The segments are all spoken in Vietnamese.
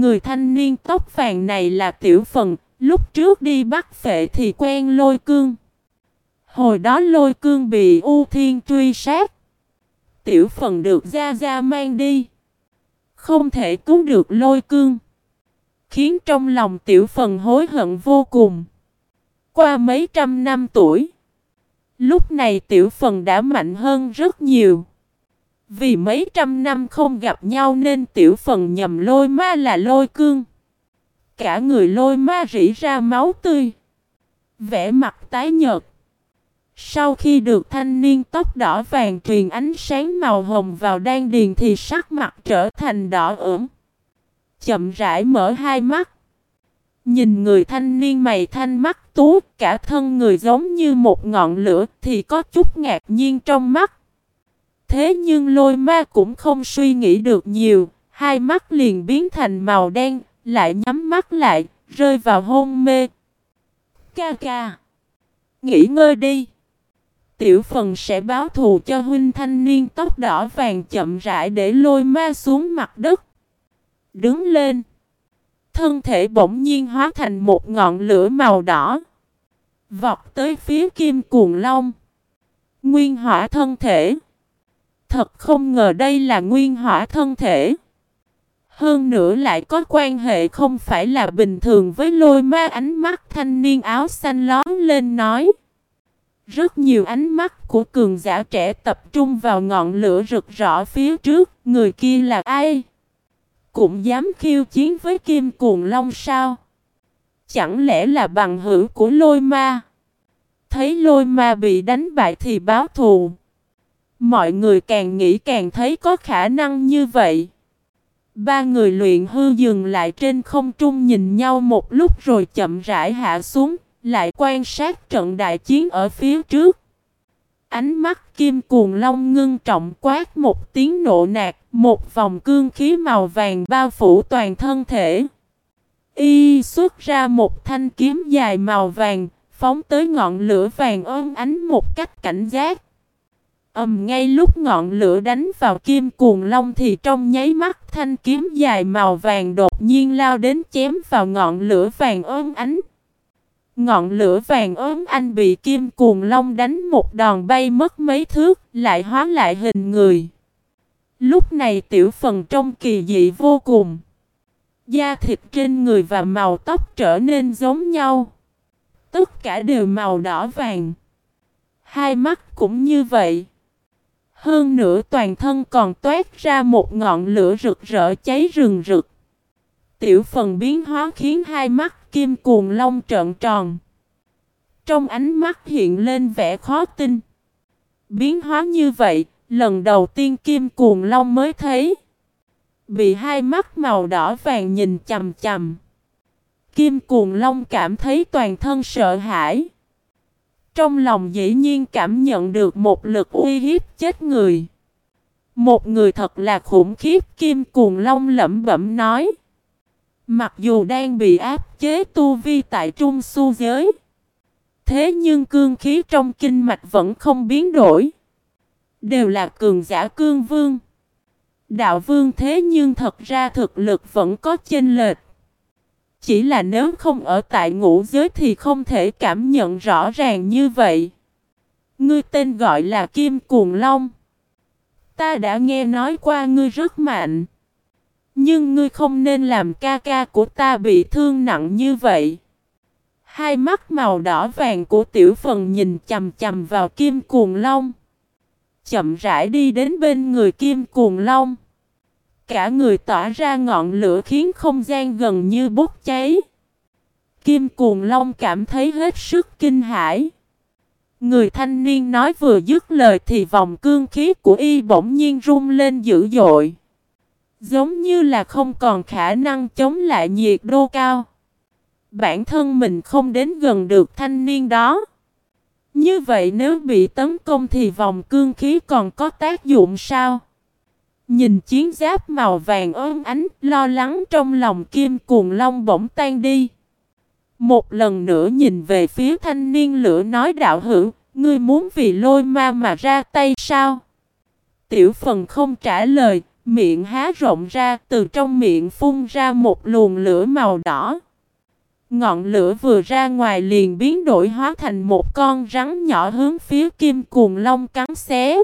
Người thanh niên tóc vàng này là tiểu phần, lúc trước đi bắt phệ thì quen lôi cương. Hồi đó lôi cương bị U Thiên truy sát. Tiểu phần được Gia Gia mang đi. Không thể cứu được lôi cương. Khiến trong lòng tiểu phần hối hận vô cùng. Qua mấy trăm năm tuổi. Lúc này tiểu phần đã mạnh hơn rất nhiều. Vì mấy trăm năm không gặp nhau nên tiểu phần nhầm lôi ma là lôi cương. Cả người lôi ma rỉ ra máu tươi. Vẽ mặt tái nhợt. Sau khi được thanh niên tóc đỏ vàng truyền ánh sáng màu hồng vào đan điền thì sắc mặt trở thành đỏ ửng. Chậm rãi mở hai mắt. Nhìn người thanh niên mày thanh mắt tú, cả thân người giống như một ngọn lửa thì có chút ngạc nhiên trong mắt. Thế nhưng lôi ma cũng không suy nghĩ được nhiều, hai mắt liền biến thành màu đen, lại nhắm mắt lại, rơi vào hôn mê. Ca ca, nghỉ ngơi đi. Tiểu phần sẽ báo thù cho huynh thanh niên tóc đỏ vàng chậm rãi để lôi ma xuống mặt đất. Đứng lên. Thân thể bỗng nhiên hóa thành một ngọn lửa màu đỏ. Vọt tới phía kim cuồng long. Nguyên hỏa thân thể. Thật không ngờ đây là nguyên hỏa thân thể. Hơn nữa lại có quan hệ không phải là bình thường với lôi ma ánh mắt thanh niên áo xanh lón lên nói. Rất nhiều ánh mắt của cường giả trẻ tập trung vào ngọn lửa rực rõ phía trước, người kia là ai? Cũng dám khiêu chiến với kim cuồng long sao? Chẳng lẽ là bằng hữu của lôi ma? Thấy lôi ma bị đánh bại thì báo thù. Mọi người càng nghĩ càng thấy có khả năng như vậy. Ba người luyện hư dừng lại trên không trung nhìn nhau một lúc rồi chậm rãi hạ xuống, lại quan sát trận đại chiến ở phía trước. Ánh mắt kim cuồng long ngưng trọng quát một tiếng nộ nạt, một vòng cương khí màu vàng bao phủ toàn thân thể. Y xuất ra một thanh kiếm dài màu vàng, phóng tới ngọn lửa vàng ôm ánh một cách cảnh giác. Ầm ngay lúc ngọn lửa đánh vào kim cuồng long thì trong nháy mắt thanh kiếm dài màu vàng đột nhiên lao đến chém vào ngọn lửa vàng ớn ánh. Ngọn lửa vàng ớn anh bị kim cuồng long đánh một đòn bay mất mấy thước, lại hóa lại hình người. Lúc này tiểu phần trong kỳ dị vô cùng. Da thịt trên người và màu tóc trở nên giống nhau. Tất cả đều màu đỏ vàng. Hai mắt cũng như vậy. Hơn nữa toàn thân còn toát ra một ngọn lửa rực rỡ cháy rừng rực. Tiểu phần biến hóa khiến hai mắt kim cuồng long trợn tròn. Trong ánh mắt hiện lên vẻ khó tin. Biến hóa như vậy, lần đầu tiên kim cuồng long mới thấy. Bị hai mắt màu đỏ vàng nhìn chầm chầm. Kim cuồng long cảm thấy toàn thân sợ hãi. Trong lòng dĩ nhiên cảm nhận được một lực uy hiếp chết người. Một người thật là khủng khiếp, Kim Cuồng Long lẩm bẩm nói. Mặc dù đang bị áp chế tu vi tại trung su giới. Thế nhưng cương khí trong kinh mạch vẫn không biến đổi. Đều là cường giả cương vương. Đạo vương thế nhưng thật ra thực lực vẫn có chênh lệch. Chỉ là nếu không ở tại ngũ giới thì không thể cảm nhận rõ ràng như vậy. Ngươi tên gọi là Kim Cuồng Long. Ta đã nghe nói qua ngươi rất mạnh. Nhưng ngươi không nên làm ca ca của ta bị thương nặng như vậy. Hai mắt màu đỏ vàng của tiểu phần nhìn chầm chầm vào kim cuồng long. Chậm rãi đi đến bên người kim cuồng long. Cả người tỏa ra ngọn lửa khiến không gian gần như bốc cháy. Kim cuồng long cảm thấy hết sức kinh hãi. Người thanh niên nói vừa dứt lời thì vòng cương khí của y bỗng nhiên rung lên dữ dội. Giống như là không còn khả năng chống lại nhiệt độ cao. Bản thân mình không đến gần được thanh niên đó. Như vậy nếu bị tấn công thì vòng cương khí còn có tác dụng sao? Nhìn chiến giáp màu vàng ơn ánh, lo lắng trong lòng kim cuồng long bỗng tan đi. Một lần nữa nhìn về phía thanh niên lửa nói đạo hữu, ngươi muốn vì lôi ma mà ra tay sao? Tiểu phần không trả lời, Miệng há rộng ra, từ trong miệng phun ra một luồng lửa màu đỏ. Ngọn lửa vừa ra ngoài liền biến đổi hóa thành một con rắn nhỏ hướng phía kim cuồng long cắn xé.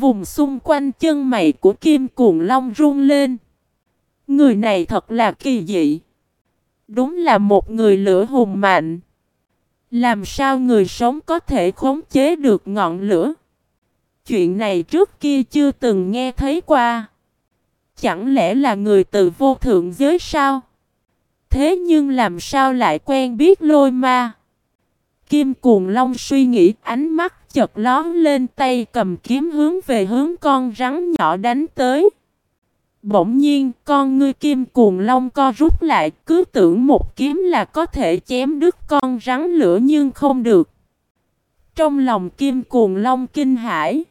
Vùng xung quanh chân mày của kim cuồng long run lên. Người này thật là kỳ dị. Đúng là một người lửa hùng mạnh. Làm sao người sống có thể khống chế được ngọn lửa? Chuyện này trước kia chưa từng nghe thấy qua. Chẳng lẽ là người từ vô thượng giới sao? Thế nhưng làm sao lại quen biết lôi ma? Kim cuồng long suy nghĩ, ánh mắt chật lón lên tay cầm kiếm hướng về hướng con rắn nhỏ đánh tới. Bỗng nhiên, con ngươi kim cuồng long co rút lại, cứ tưởng một kiếm là có thể chém đứt con rắn lửa nhưng không được. Trong lòng kim cuồng long kinh hãi.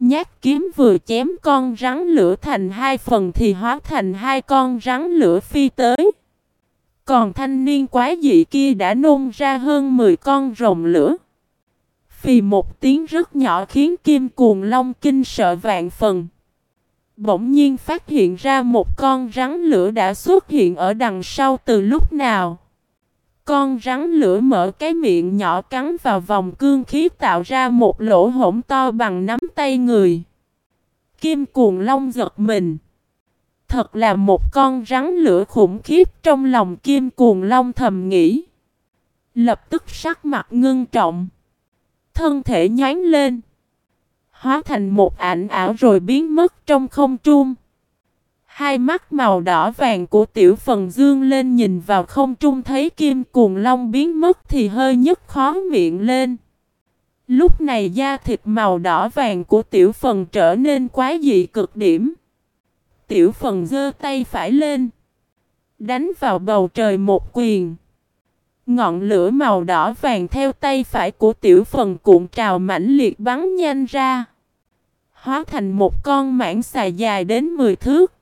Nhát kiếm vừa chém con rắn lửa thành hai phần thì hóa thành hai con rắn lửa phi tới. Còn thanh niên quái dị kia đã nôn ra hơn 10 con rồng lửa. Vì một tiếng rất nhỏ khiến kim cuồng long kinh sợ vạn phần. Bỗng nhiên phát hiện ra một con rắn lửa đã xuất hiện ở đằng sau từ lúc nào. Con rắn lửa mở cái miệng nhỏ cắn vào vòng cương khí tạo ra một lỗ hổng to bằng nắm tay người. Kim cuồng long giật mình. Thật là một con rắn lửa khủng khiếp trong lòng kim cuồng long thầm nghĩ. Lập tức sắc mặt ngưng trọng. Thân thể nhánh lên. Hóa thành một ảnh ảo rồi biến mất trong không trung. Hai mắt màu đỏ vàng của tiểu phần dương lên nhìn vào không trung thấy kim cuồng long biến mất thì hơi nhức khó miệng lên. Lúc này da thịt màu đỏ vàng của tiểu phần trở nên quá dị cực điểm. Tiểu phần giơ tay phải lên. Đánh vào bầu trời một quyền. Ngọn lửa màu đỏ vàng theo tay phải của tiểu phần cuộn trào mãnh liệt bắn nhanh ra. Hóa thành một con mãng xà dài đến 10 thước.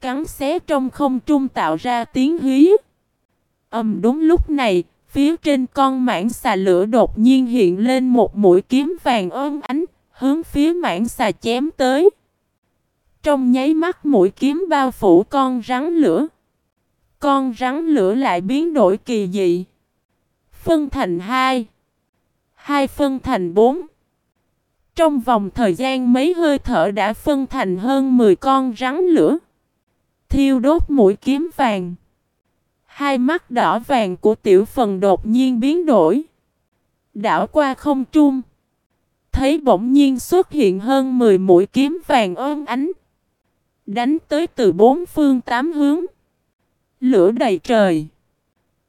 Cắn xé trong không trung tạo ra tiếng hí. Âm đúng lúc này, phía trên con mãng xà lửa đột nhiên hiện lên một mũi kiếm vàng ôm ánh, hướng phía mãng xà chém tới. Trong nháy mắt mũi kiếm bao phủ con rắn lửa. Con rắn lửa lại biến đổi kỳ dị. Phân thành hai. Hai phân thành bốn. Trong vòng thời gian mấy hơi thở đã phân thành hơn 10 con rắn lửa. Thiêu đốt mũi kiếm vàng. Hai mắt đỏ vàng của tiểu phần đột nhiên biến đổi. Đảo qua không trung. Thấy bỗng nhiên xuất hiện hơn 10 mũi kiếm vàng ôm ánh. Đánh tới từ bốn phương tám hướng. Lửa đầy trời.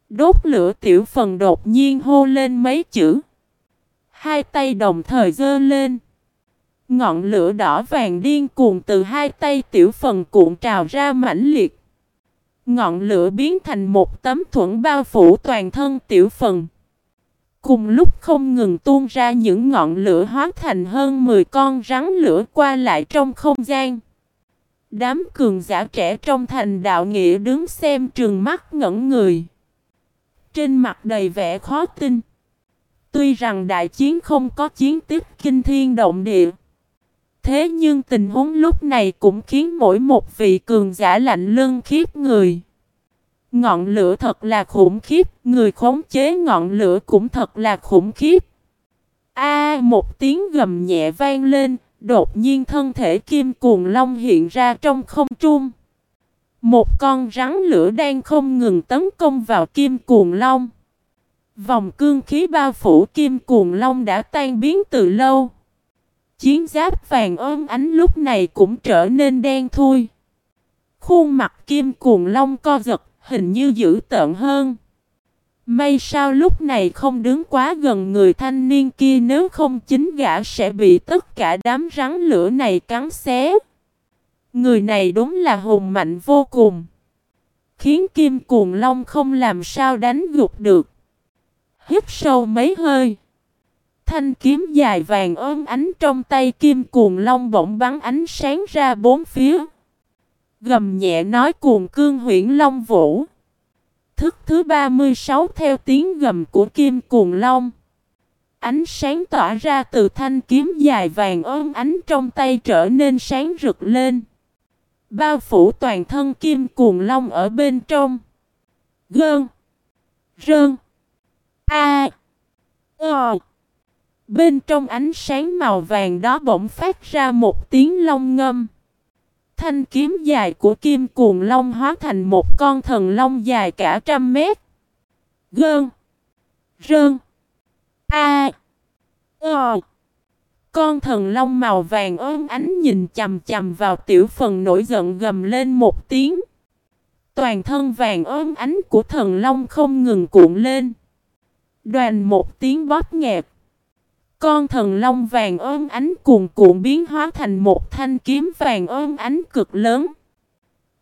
Đốt lửa tiểu phần đột nhiên hô lên mấy chữ. Hai tay đồng thời giơ lên. Ngọn lửa đỏ vàng điên cuồng từ hai tay tiểu phần cuộn trào ra mãnh liệt. Ngọn lửa biến thành một tấm thuẫn bao phủ toàn thân tiểu phần. Cùng lúc không ngừng tuôn ra những ngọn lửa hóa thành hơn 10 con rắn lửa qua lại trong không gian. Đám cường giả trẻ trong thành đạo nghĩa đứng xem trường mắt ngẩn người. Trên mặt đầy vẻ khó tin. Tuy rằng đại chiến không có chiến tích kinh thiên động địa. Thế nhưng tình huống lúc này cũng khiến mỗi một vị cường giả lạnh lưng khiếp người. Ngọn lửa thật là khủng khiếp, người khống chế ngọn lửa cũng thật là khủng khiếp. A một tiếng gầm nhẹ vang lên, đột nhiên thân thể kim cuồng long hiện ra trong không trung. Một con rắn lửa đang không ngừng tấn công vào kim cuồng long. Vòng cương khí bao phủ kim cuồng long đã tan biến từ lâu. Chiến giáp vàng ôm ánh lúc này cũng trở nên đen thui. Khuôn mặt kim cuồng long co giật, hình như dữ tợn hơn. May sao lúc này không đứng quá gần người thanh niên kia nếu không chính gã sẽ bị tất cả đám rắn lửa này cắn xé. Người này đúng là hùng mạnh vô cùng. Khiến kim cuồng long không làm sao đánh gục được. Hít sâu mấy hơi. Thanh kiếm dài vàng ôm ánh trong tay kim cuồng long bỗng bắn ánh sáng ra bốn phía. Gầm nhẹ nói cuồng cương huyển long vũ. Thức thứ 36 theo tiếng gầm của kim cuồng long. Ánh sáng tỏa ra từ thanh kiếm dài vàng ôm ánh trong tay trở nên sáng rực lên. Bao phủ toàn thân kim cuồng long ở bên trong. Gơn. Rơn. A. Ờ. Bên trong ánh sáng màu vàng đó bỗng phát ra một tiếng long ngâm. Thanh kiếm dài của kim cuồng long hóa thành một con thần long dài cả trăm mét. Gơn. Rơn. A. Ờ. Con thần long màu vàng ôm ánh nhìn chầm chầm vào tiểu phần nổi giận gầm lên một tiếng. Toàn thân vàng ôm ánh của thần long không ngừng cuộn lên. Đoàn một tiếng bóp nghẹt. Con thần long vàng ôm ánh cuồn cuộn biến hóa thành một thanh kiếm vàng ôm ánh cực lớn.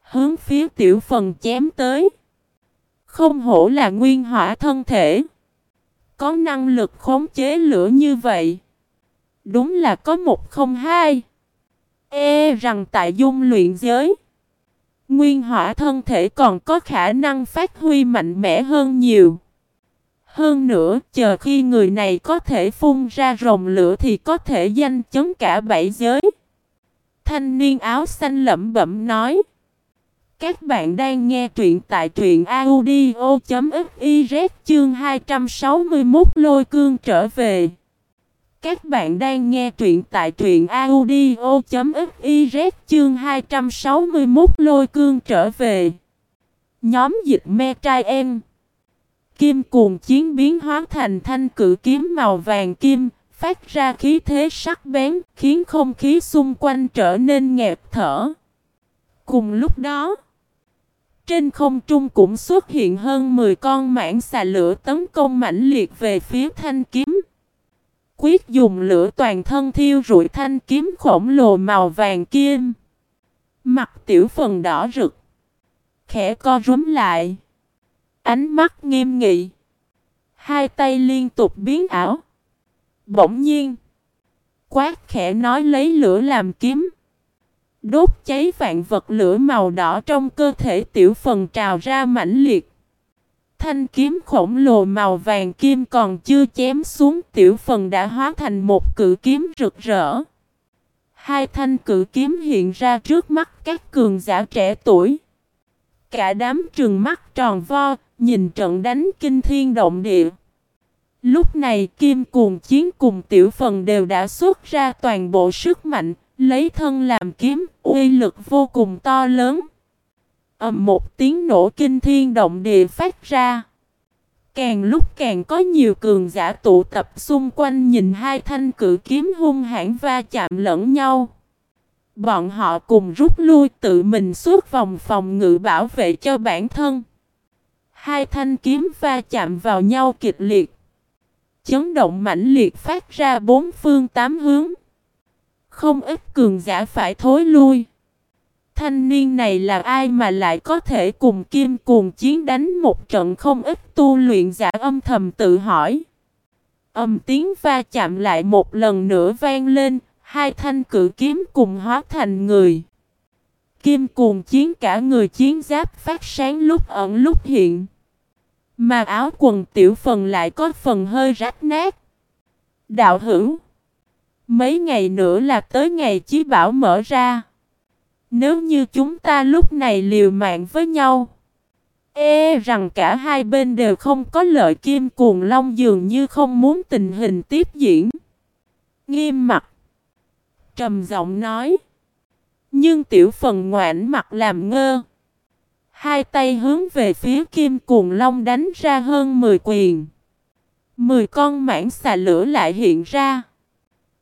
Hướng phía tiểu phần chém tới. Không hổ là nguyên hỏa thân thể. Có năng lực khống chế lửa như vậy. Đúng là có một không hai. E rằng tại dung luyện giới. Nguyên hỏa thân thể còn có khả năng phát huy mạnh mẽ hơn nhiều. Hơn nữa, chờ khi người này có thể phun ra rồng lửa thì có thể danh chấn cả bảy giới. Thanh niên áo xanh lẩm bẩm nói. Các bạn đang nghe truyện tại truyện audio.fiz chương 261 lôi cương trở về. Các bạn đang nghe truyện tại truyện audio.fiz chương 261 lôi cương trở về. Nhóm dịch me trai em. Kim cuồng chiến biến hóa thành thanh cử kiếm màu vàng kim, phát ra khí thế sắc bén, khiến không khí xung quanh trở nên nghẹt thở. Cùng lúc đó, trên không trung cũng xuất hiện hơn 10 con mãng xà lửa tấn công mãnh liệt về phía thanh kiếm. Quyết dùng lửa toàn thân thiêu rụi thanh kiếm khổng lồ màu vàng kim. Mặt tiểu phần đỏ rực. Khẽ co rúm lại. Ánh mắt nghiêm nghị. Hai tay liên tục biến ảo. Bỗng nhiên. Quát khẽ nói lấy lửa làm kiếm. Đốt cháy vạn vật lửa màu đỏ trong cơ thể tiểu phần trào ra mãnh liệt. Thanh kiếm khổng lồ màu vàng kim còn chưa chém xuống tiểu phần đã hóa thành một cự kiếm rực rỡ. Hai thanh cự kiếm hiện ra trước mắt các cường giả trẻ tuổi. Cả đám trừng mắt tròn vo, nhìn trận đánh kinh thiên động địa. Lúc này Kim Cuồng Chiến cùng Tiểu Phần đều đã xuất ra toàn bộ sức mạnh, lấy thân làm kiếm, uy lực vô cùng to lớn. ầm một tiếng nổ kinh thiên động địa phát ra. Càng lúc càng có nhiều cường giả tụ tập xung quanh nhìn hai thanh cử kiếm hung hãn va chạm lẫn nhau. Bọn họ cùng rút lui tự mình suốt vòng phòng ngự bảo vệ cho bản thân. Hai thanh kiếm va chạm vào nhau kịch liệt. Chấn động mãnh liệt phát ra bốn phương tám hướng. Không ít cường giả phải thối lui. Thanh niên này là ai mà lại có thể cùng kim cuồng chiến đánh một trận không ít tu luyện giả âm thầm tự hỏi. Âm tiếng va chạm lại một lần nữa vang lên, hai thanh cử kiếm cùng hóa thành người. Kim cuồng chiến cả người chiến giáp phát sáng lúc ẩn lúc hiện. Mà áo quần tiểu phần lại có phần hơi rách nát. Đạo hữu. Mấy ngày nữa là tới ngày chí bảo mở ra. Nếu như chúng ta lúc này liều mạng với nhau. E rằng cả hai bên đều không có lợi kim cuồng long dường như không muốn tình hình tiếp diễn. Nghiêm mặt. Trầm giọng nói. Nhưng tiểu phần ngoãn mặt làm ngơ. Hai tay hướng về phía kim cuồng long đánh ra hơn 10 quyền. Mười con mãng xà lửa lại hiện ra.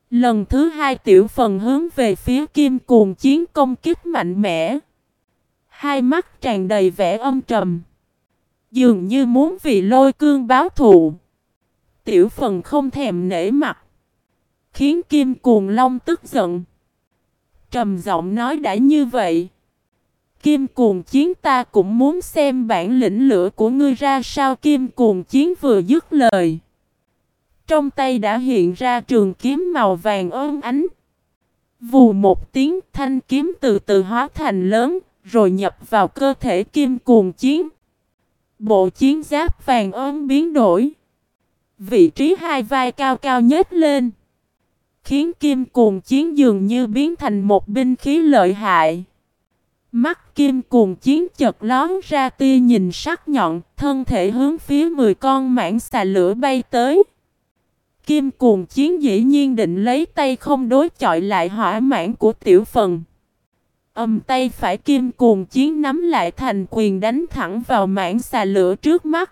Lần thứ hai tiểu phần hướng về phía kim cuồng chiến công kích mạnh mẽ. Hai mắt tràn đầy vẻ âm trầm. Dường như muốn vì lôi cương báo thù. Tiểu phần không thèm nể mặt. Khiến kim cuồng long tức giận. Trầm giọng nói đã như vậy. Kim cuồng chiến ta cũng muốn xem bản lĩnh lửa của ngươi ra sao kim cuồng chiến vừa dứt lời. Trong tay đã hiện ra trường kiếm màu vàng ơn ánh. Vù một tiếng thanh kiếm từ từ hóa thành lớn, rồi nhập vào cơ thể kim cuồng chiến. Bộ chiến giáp vàng ơn biến đổi. Vị trí hai vai cao cao nhất lên. Khiến kim cuồng chiến dường như biến thành một binh khí lợi hại. Mắt kim cuồng chiến chật lón ra tia nhìn sắc nhọn, thân thể hướng phía 10 con mãng xà lửa bay tới. Kim cuồng chiến dĩ nhiên định lấy tay không đối chọi lại hỏa mãn của tiểu phần. Âm tay phải kim cuồng chiến nắm lại thành quyền đánh thẳng vào mãng xà lửa trước mắt.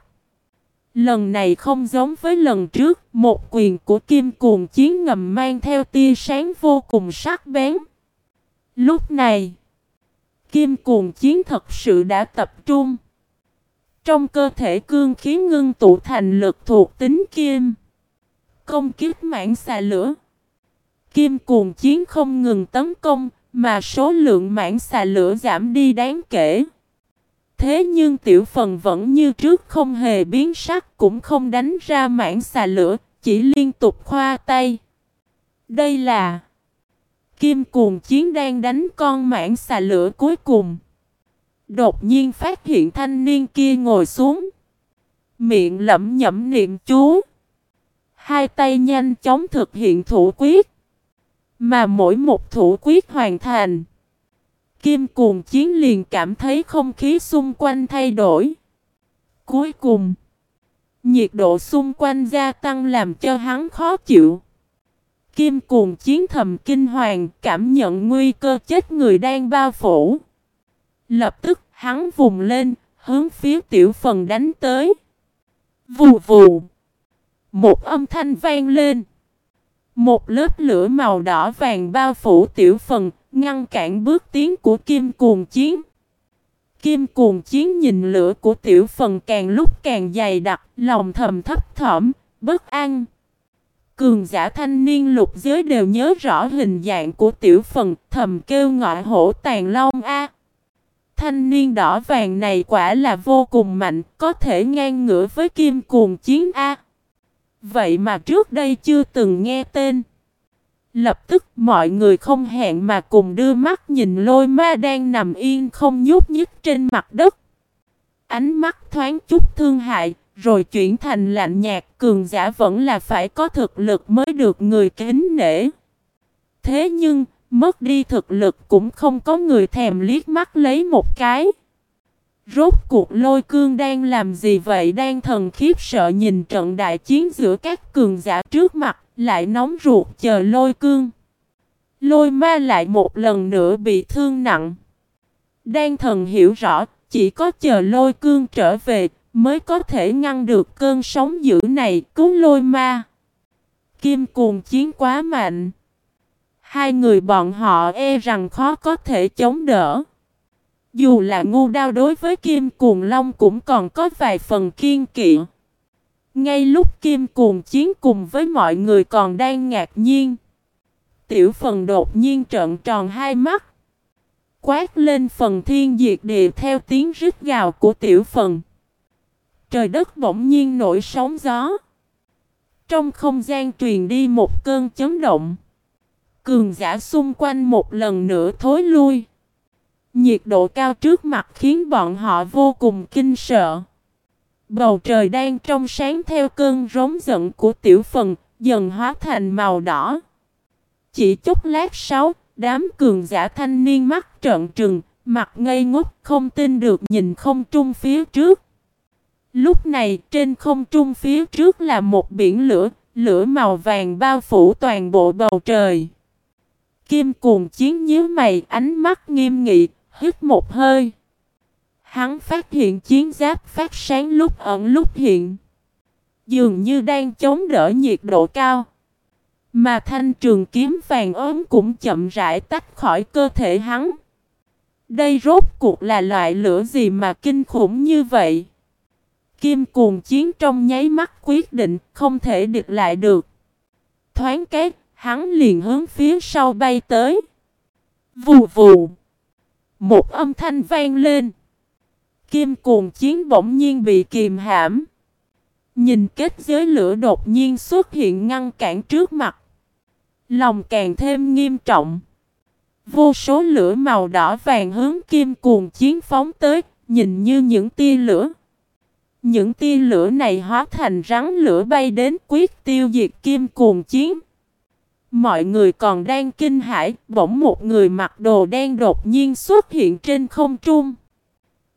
Lần này không giống với lần trước, một quyền của kim cuồng chiến ngầm mang theo tia sáng vô cùng sắc bén. Lúc này, kim cuồng chiến thật sự đã tập trung. Trong cơ thể cương khí ngưng tụ thành lực thuộc tính kim. Công kiếp mãn xà lửa. Kim cuồng chiến không ngừng tấn công, mà số lượng mãn xà lửa giảm đi đáng kể. Thế nhưng tiểu phần vẫn như trước không hề biến sắc cũng không đánh ra mãn xà lửa, chỉ liên tục khoa tay. Đây là Kim cuồng chiến đang đánh con mãn xà lửa cuối cùng. Đột nhiên phát hiện thanh niên kia ngồi xuống. Miệng lẩm nhẩm niệm chú. Hai tay nhanh chóng thực hiện thủ quyết. Mà mỗi một thủ quyết hoàn thành. Kim cuồng chiến liền cảm thấy không khí xung quanh thay đổi. Cuối cùng, nhiệt độ xung quanh gia tăng làm cho hắn khó chịu. Kim cuồng chiến thầm kinh hoàng cảm nhận nguy cơ chết người đang bao phủ. Lập tức hắn vùng lên, hướng phía tiểu phần đánh tới. Vù vù. Một âm thanh vang lên. Một lớp lửa màu đỏ vàng bao phủ tiểu phần, ngăn cản bước tiến của kim cuồng chiến. Kim cuồng chiến nhìn lửa của tiểu phần càng lúc càng dày đặc, lòng thầm thấp thỏm, bất an. Cường giả thanh niên lục giới đều nhớ rõ hình dạng của tiểu phần, thầm kêu ngọi hổ tàn long A. Thanh niên đỏ vàng này quả là vô cùng mạnh, có thể ngang ngửa với kim cuồng chiến A. Vậy mà trước đây chưa từng nghe tên. Lập tức mọi người không hẹn mà cùng đưa mắt nhìn lôi ma đang nằm yên không nhúc nhích trên mặt đất. Ánh mắt thoáng chút thương hại, rồi chuyển thành lạnh nhạt cường giả vẫn là phải có thực lực mới được người kính nể. Thế nhưng, mất đi thực lực cũng không có người thèm liếc mắt lấy một cái. Rốt cuộc lôi cương đang làm gì vậy đang thần khiếp sợ nhìn trận đại chiến giữa các cường giả trước mặt, lại nóng ruột chờ lôi cương. Lôi ma lại một lần nữa bị thương nặng. Đan thần hiểu rõ, chỉ có chờ lôi cương trở về, mới có thể ngăn được cơn sóng dữ này cứu lôi ma. Kim cuồng chiến quá mạnh. Hai người bọn họ e rằng khó có thể chống đỡ. Dù là ngu đao đối với Kim Cuồng Long cũng còn có vài phần kiên kỵ. Ngay lúc Kim Cuồng chiến cùng với mọi người còn đang ngạc nhiên. Tiểu phần đột nhiên trợn tròn hai mắt. Quát lên phần thiên diệt địa theo tiếng rít gào của tiểu phần. Trời đất bỗng nhiên nổi sóng gió. Trong không gian truyền đi một cơn chấn động. Cường giả xung quanh một lần nữa thối lui. Nhiệt độ cao trước mặt khiến bọn họ vô cùng kinh sợ. Bầu trời đang trong sáng theo cơn rống giận của tiểu phần, dần hóa thành màu đỏ. Chỉ chút lát sau, đám cường giả thanh niên mắt trợn trừng, mặt ngây ngốc không tin được nhìn không trung phía trước. Lúc này trên không trung phía trước là một biển lửa, lửa màu vàng bao phủ toàn bộ bầu trời. Kim cuồng chiến nhíu mày ánh mắt nghiêm nghị, hít một hơi. Hắn phát hiện chiến giáp phát sáng lúc ẩn lúc hiện. Dường như đang chống đỡ nhiệt độ cao. Mà thanh trường kiếm vàng ốm cũng chậm rãi tách khỏi cơ thể hắn. Đây rốt cuộc là loại lửa gì mà kinh khủng như vậy? Kim cuồng chiến trong nháy mắt quyết định không thể địch lại được. Thoáng cái, hắn liền hướng phía sau bay tới. Vù vù. Một âm thanh vang lên. Kim cuồng chiến bỗng nhiên bị kìm hãm. Nhìn kết giới lửa đột nhiên xuất hiện ngăn cản trước mặt. Lòng càng thêm nghiêm trọng. Vô số lửa màu đỏ vàng hướng kim cuồng chiến phóng tới, nhìn như những tia lửa. Những tia lửa này hóa thành rắn lửa bay đến quyết tiêu diệt kim cuồng chiến. Mọi người còn đang kinh hãi, bỗng một người mặc đồ đen đột nhiên xuất hiện trên không trung.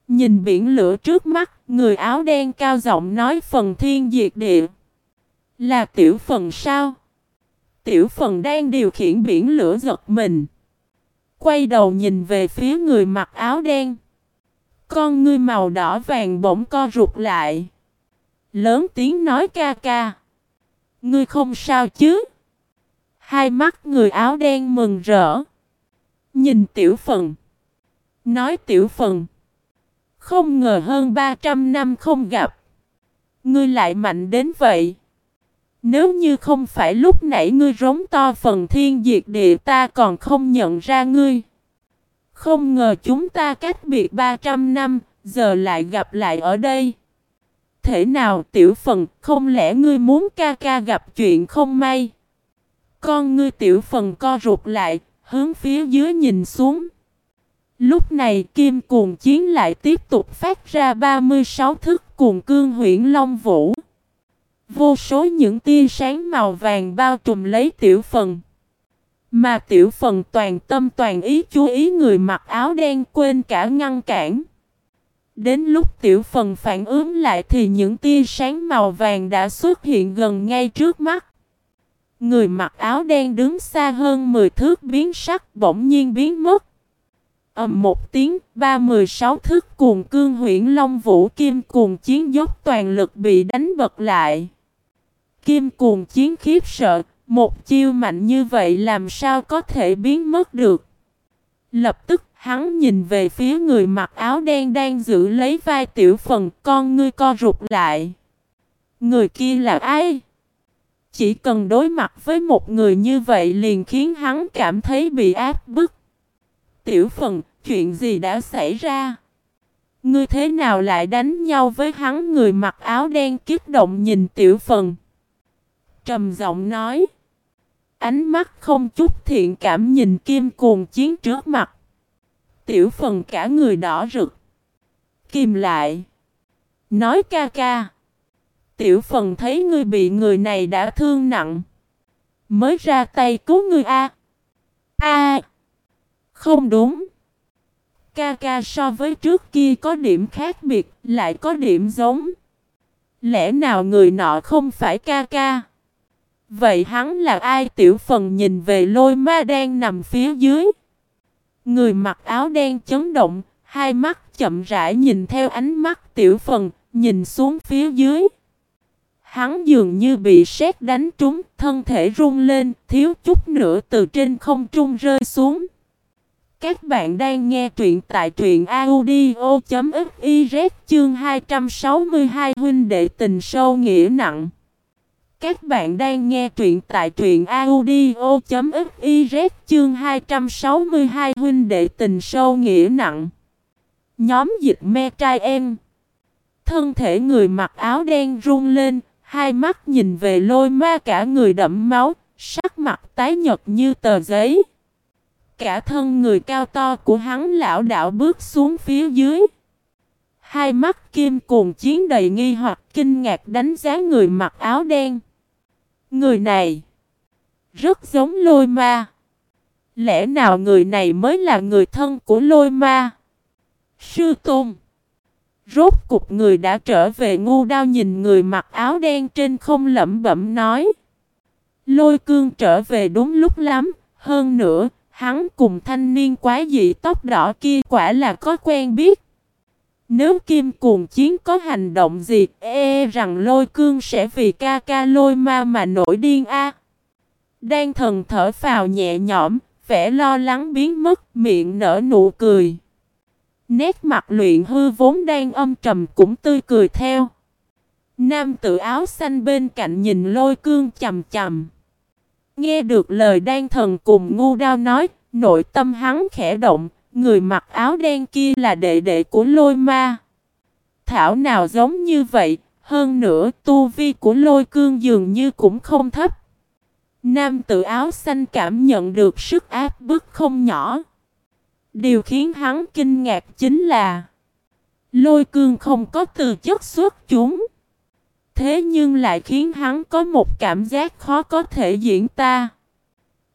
Nhìn biển lửa trước mắt, người áo đen cao giọng nói phần thiên diệt địa. Là tiểu phần sao? Tiểu phần đang điều khiển biển lửa giật mình. Quay đầu nhìn về phía người mặc áo đen. Con ngươi màu đỏ vàng bỗng co rụt lại. Lớn tiếng nói ca ca. Ngươi không sao chứ? Hai mắt người áo đen mừng rỡ. Nhìn tiểu phần. Nói tiểu phần. Không ngờ hơn 300 năm không gặp. Ngươi lại mạnh đến vậy. Nếu như không phải lúc nãy ngươi rống to phần thiên diệt địa ta còn không nhận ra ngươi. Không ngờ chúng ta cách biệt 300 năm, giờ lại gặp lại ở đây. Thể nào tiểu phần, không lẽ ngươi muốn ca ca gặp chuyện không may? Con ngươi tiểu phần co rụt lại, hướng phía dưới nhìn xuống. Lúc này kim cuồng chiến lại tiếp tục phát ra 36 thức cuồng cương huyển long vũ. Vô số những tia sáng màu vàng bao trùm lấy tiểu phần. Mà tiểu phần toàn tâm toàn ý chú ý người mặc áo đen quên cả ngăn cản. Đến lúc tiểu phần phản ứng lại thì những tia sáng màu vàng đã xuất hiện gần ngay trước mắt. Người mặc áo đen đứng xa hơn 10 thước biến sắc bỗng nhiên biến mất. ầm một tiếng, ba mười sáu thước cuồng cương huyển long vũ kim cuồng chiến dốc toàn lực bị đánh bật lại. Kim cuồng chiến khiếp sợ, một chiêu mạnh như vậy làm sao có thể biến mất được. Lập tức hắn nhìn về phía người mặc áo đen đang giữ lấy vai tiểu phần con ngươi co rụt lại. Người kia là ai? Chỉ cần đối mặt với một người như vậy liền khiến hắn cảm thấy bị áp bức. Tiểu phần, chuyện gì đã xảy ra? Ngươi thế nào lại đánh nhau với hắn người mặc áo đen kích động nhìn tiểu phần? Trầm giọng nói. Ánh mắt không chút thiện cảm nhìn kim cuồng chiến trước mặt. Tiểu phần cả người đỏ rực. Kìm lại. Nói ca ca. Tiểu phần thấy ngươi bị người này đã thương nặng. Mới ra tay cứu ngươi a. A. Không đúng. Ca ca so với trước kia có điểm khác biệt, lại có điểm giống. Lẽ nào người nọ không phải ca ca? Vậy hắn là ai tiểu phần nhìn về lôi ma đen nằm phía dưới. Người mặc áo đen chấn động, hai mắt chậm rãi nhìn theo ánh mắt tiểu phần, nhìn xuống phía dưới. Hắn dường như bị sét đánh trúng, thân thể rung lên, thiếu chút nữa từ trên không trung rơi xuống. Các bạn đang nghe truyện tại truyện audio.fiz chương 262 huynh đệ tình sâu nghĩa nặng. Các bạn đang nghe truyện tại truyện audio.fiz chương 262 huynh đệ tình sâu nghĩa nặng. Nhóm dịch me trai em. Thân thể người mặc áo đen run lên, hai mắt nhìn về lôi ma cả người đẫm máu, sắc mặt tái nhật như tờ giấy. Cả thân người cao to của hắn lão đạo bước xuống phía dưới. Hai mắt kim cuồng chiến đầy nghi hoặc kinh ngạc đánh giá người mặc áo đen. Người này rất giống lôi ma. Lẽ nào người này mới là người thân của lôi ma? Sư Tôn Rốt cục người đã trở về ngu đao nhìn người mặc áo đen trên không lẩm bẩm nói. Lôi cương trở về đúng lúc lắm, hơn nữa, hắn cùng thanh niên quá dị tóc đỏ kia quả là có quen biết. Nếu kim cuồng chiến có hành động gì, e, e rằng lôi cương sẽ vì ca ca lôi ma mà nổi điên a. Đang thần thở phào nhẹ nhõm, vẻ lo lắng biến mất, miệng nở nụ cười. Nét mặt luyện hư vốn đang âm trầm cũng tươi cười theo. Nam tự áo xanh bên cạnh nhìn lôi cương chầm chầm. Nghe được lời đan thần cùng ngu đao nói, nội tâm hắn khẽ động, người mặc áo đen kia là đệ đệ của lôi ma. Thảo nào giống như vậy, hơn nữa tu vi của lôi cương dường như cũng không thấp. Nam tự áo xanh cảm nhận được sức áp bức không nhỏ. Điều khiến hắn kinh ngạc chính là Lôi cương không có từ chất xuất chúng. Thế nhưng lại khiến hắn có một cảm giác khó có thể diễn ta.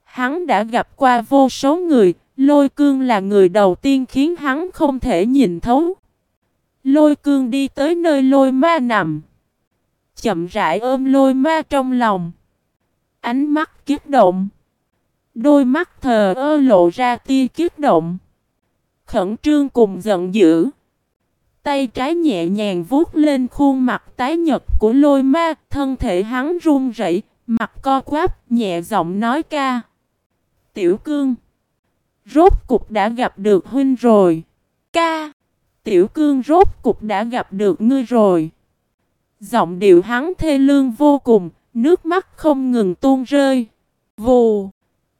Hắn đã gặp qua vô số người, lôi cương là người đầu tiên khiến hắn không thể nhìn thấu. Lôi cương đi tới nơi lôi ma nằm. Chậm rãi ôm lôi ma trong lòng. Ánh mắt kiếp động. Đôi mắt thờ ơ lộ ra tia kiếp động. Khẩn trương cùng giận dữ. Tay trái nhẹ nhàng vuốt lên khuôn mặt tái nhật của lôi ma, thân thể hắn run rẩy, mặt co quắp, nhẹ giọng nói ca. Tiểu cương. Rốt cục đã gặp được huynh rồi. Ca. Tiểu cương rốt cục đã gặp được ngươi rồi. Giọng điệu hắn thê lương vô cùng, nước mắt không ngừng tuôn rơi. Vù.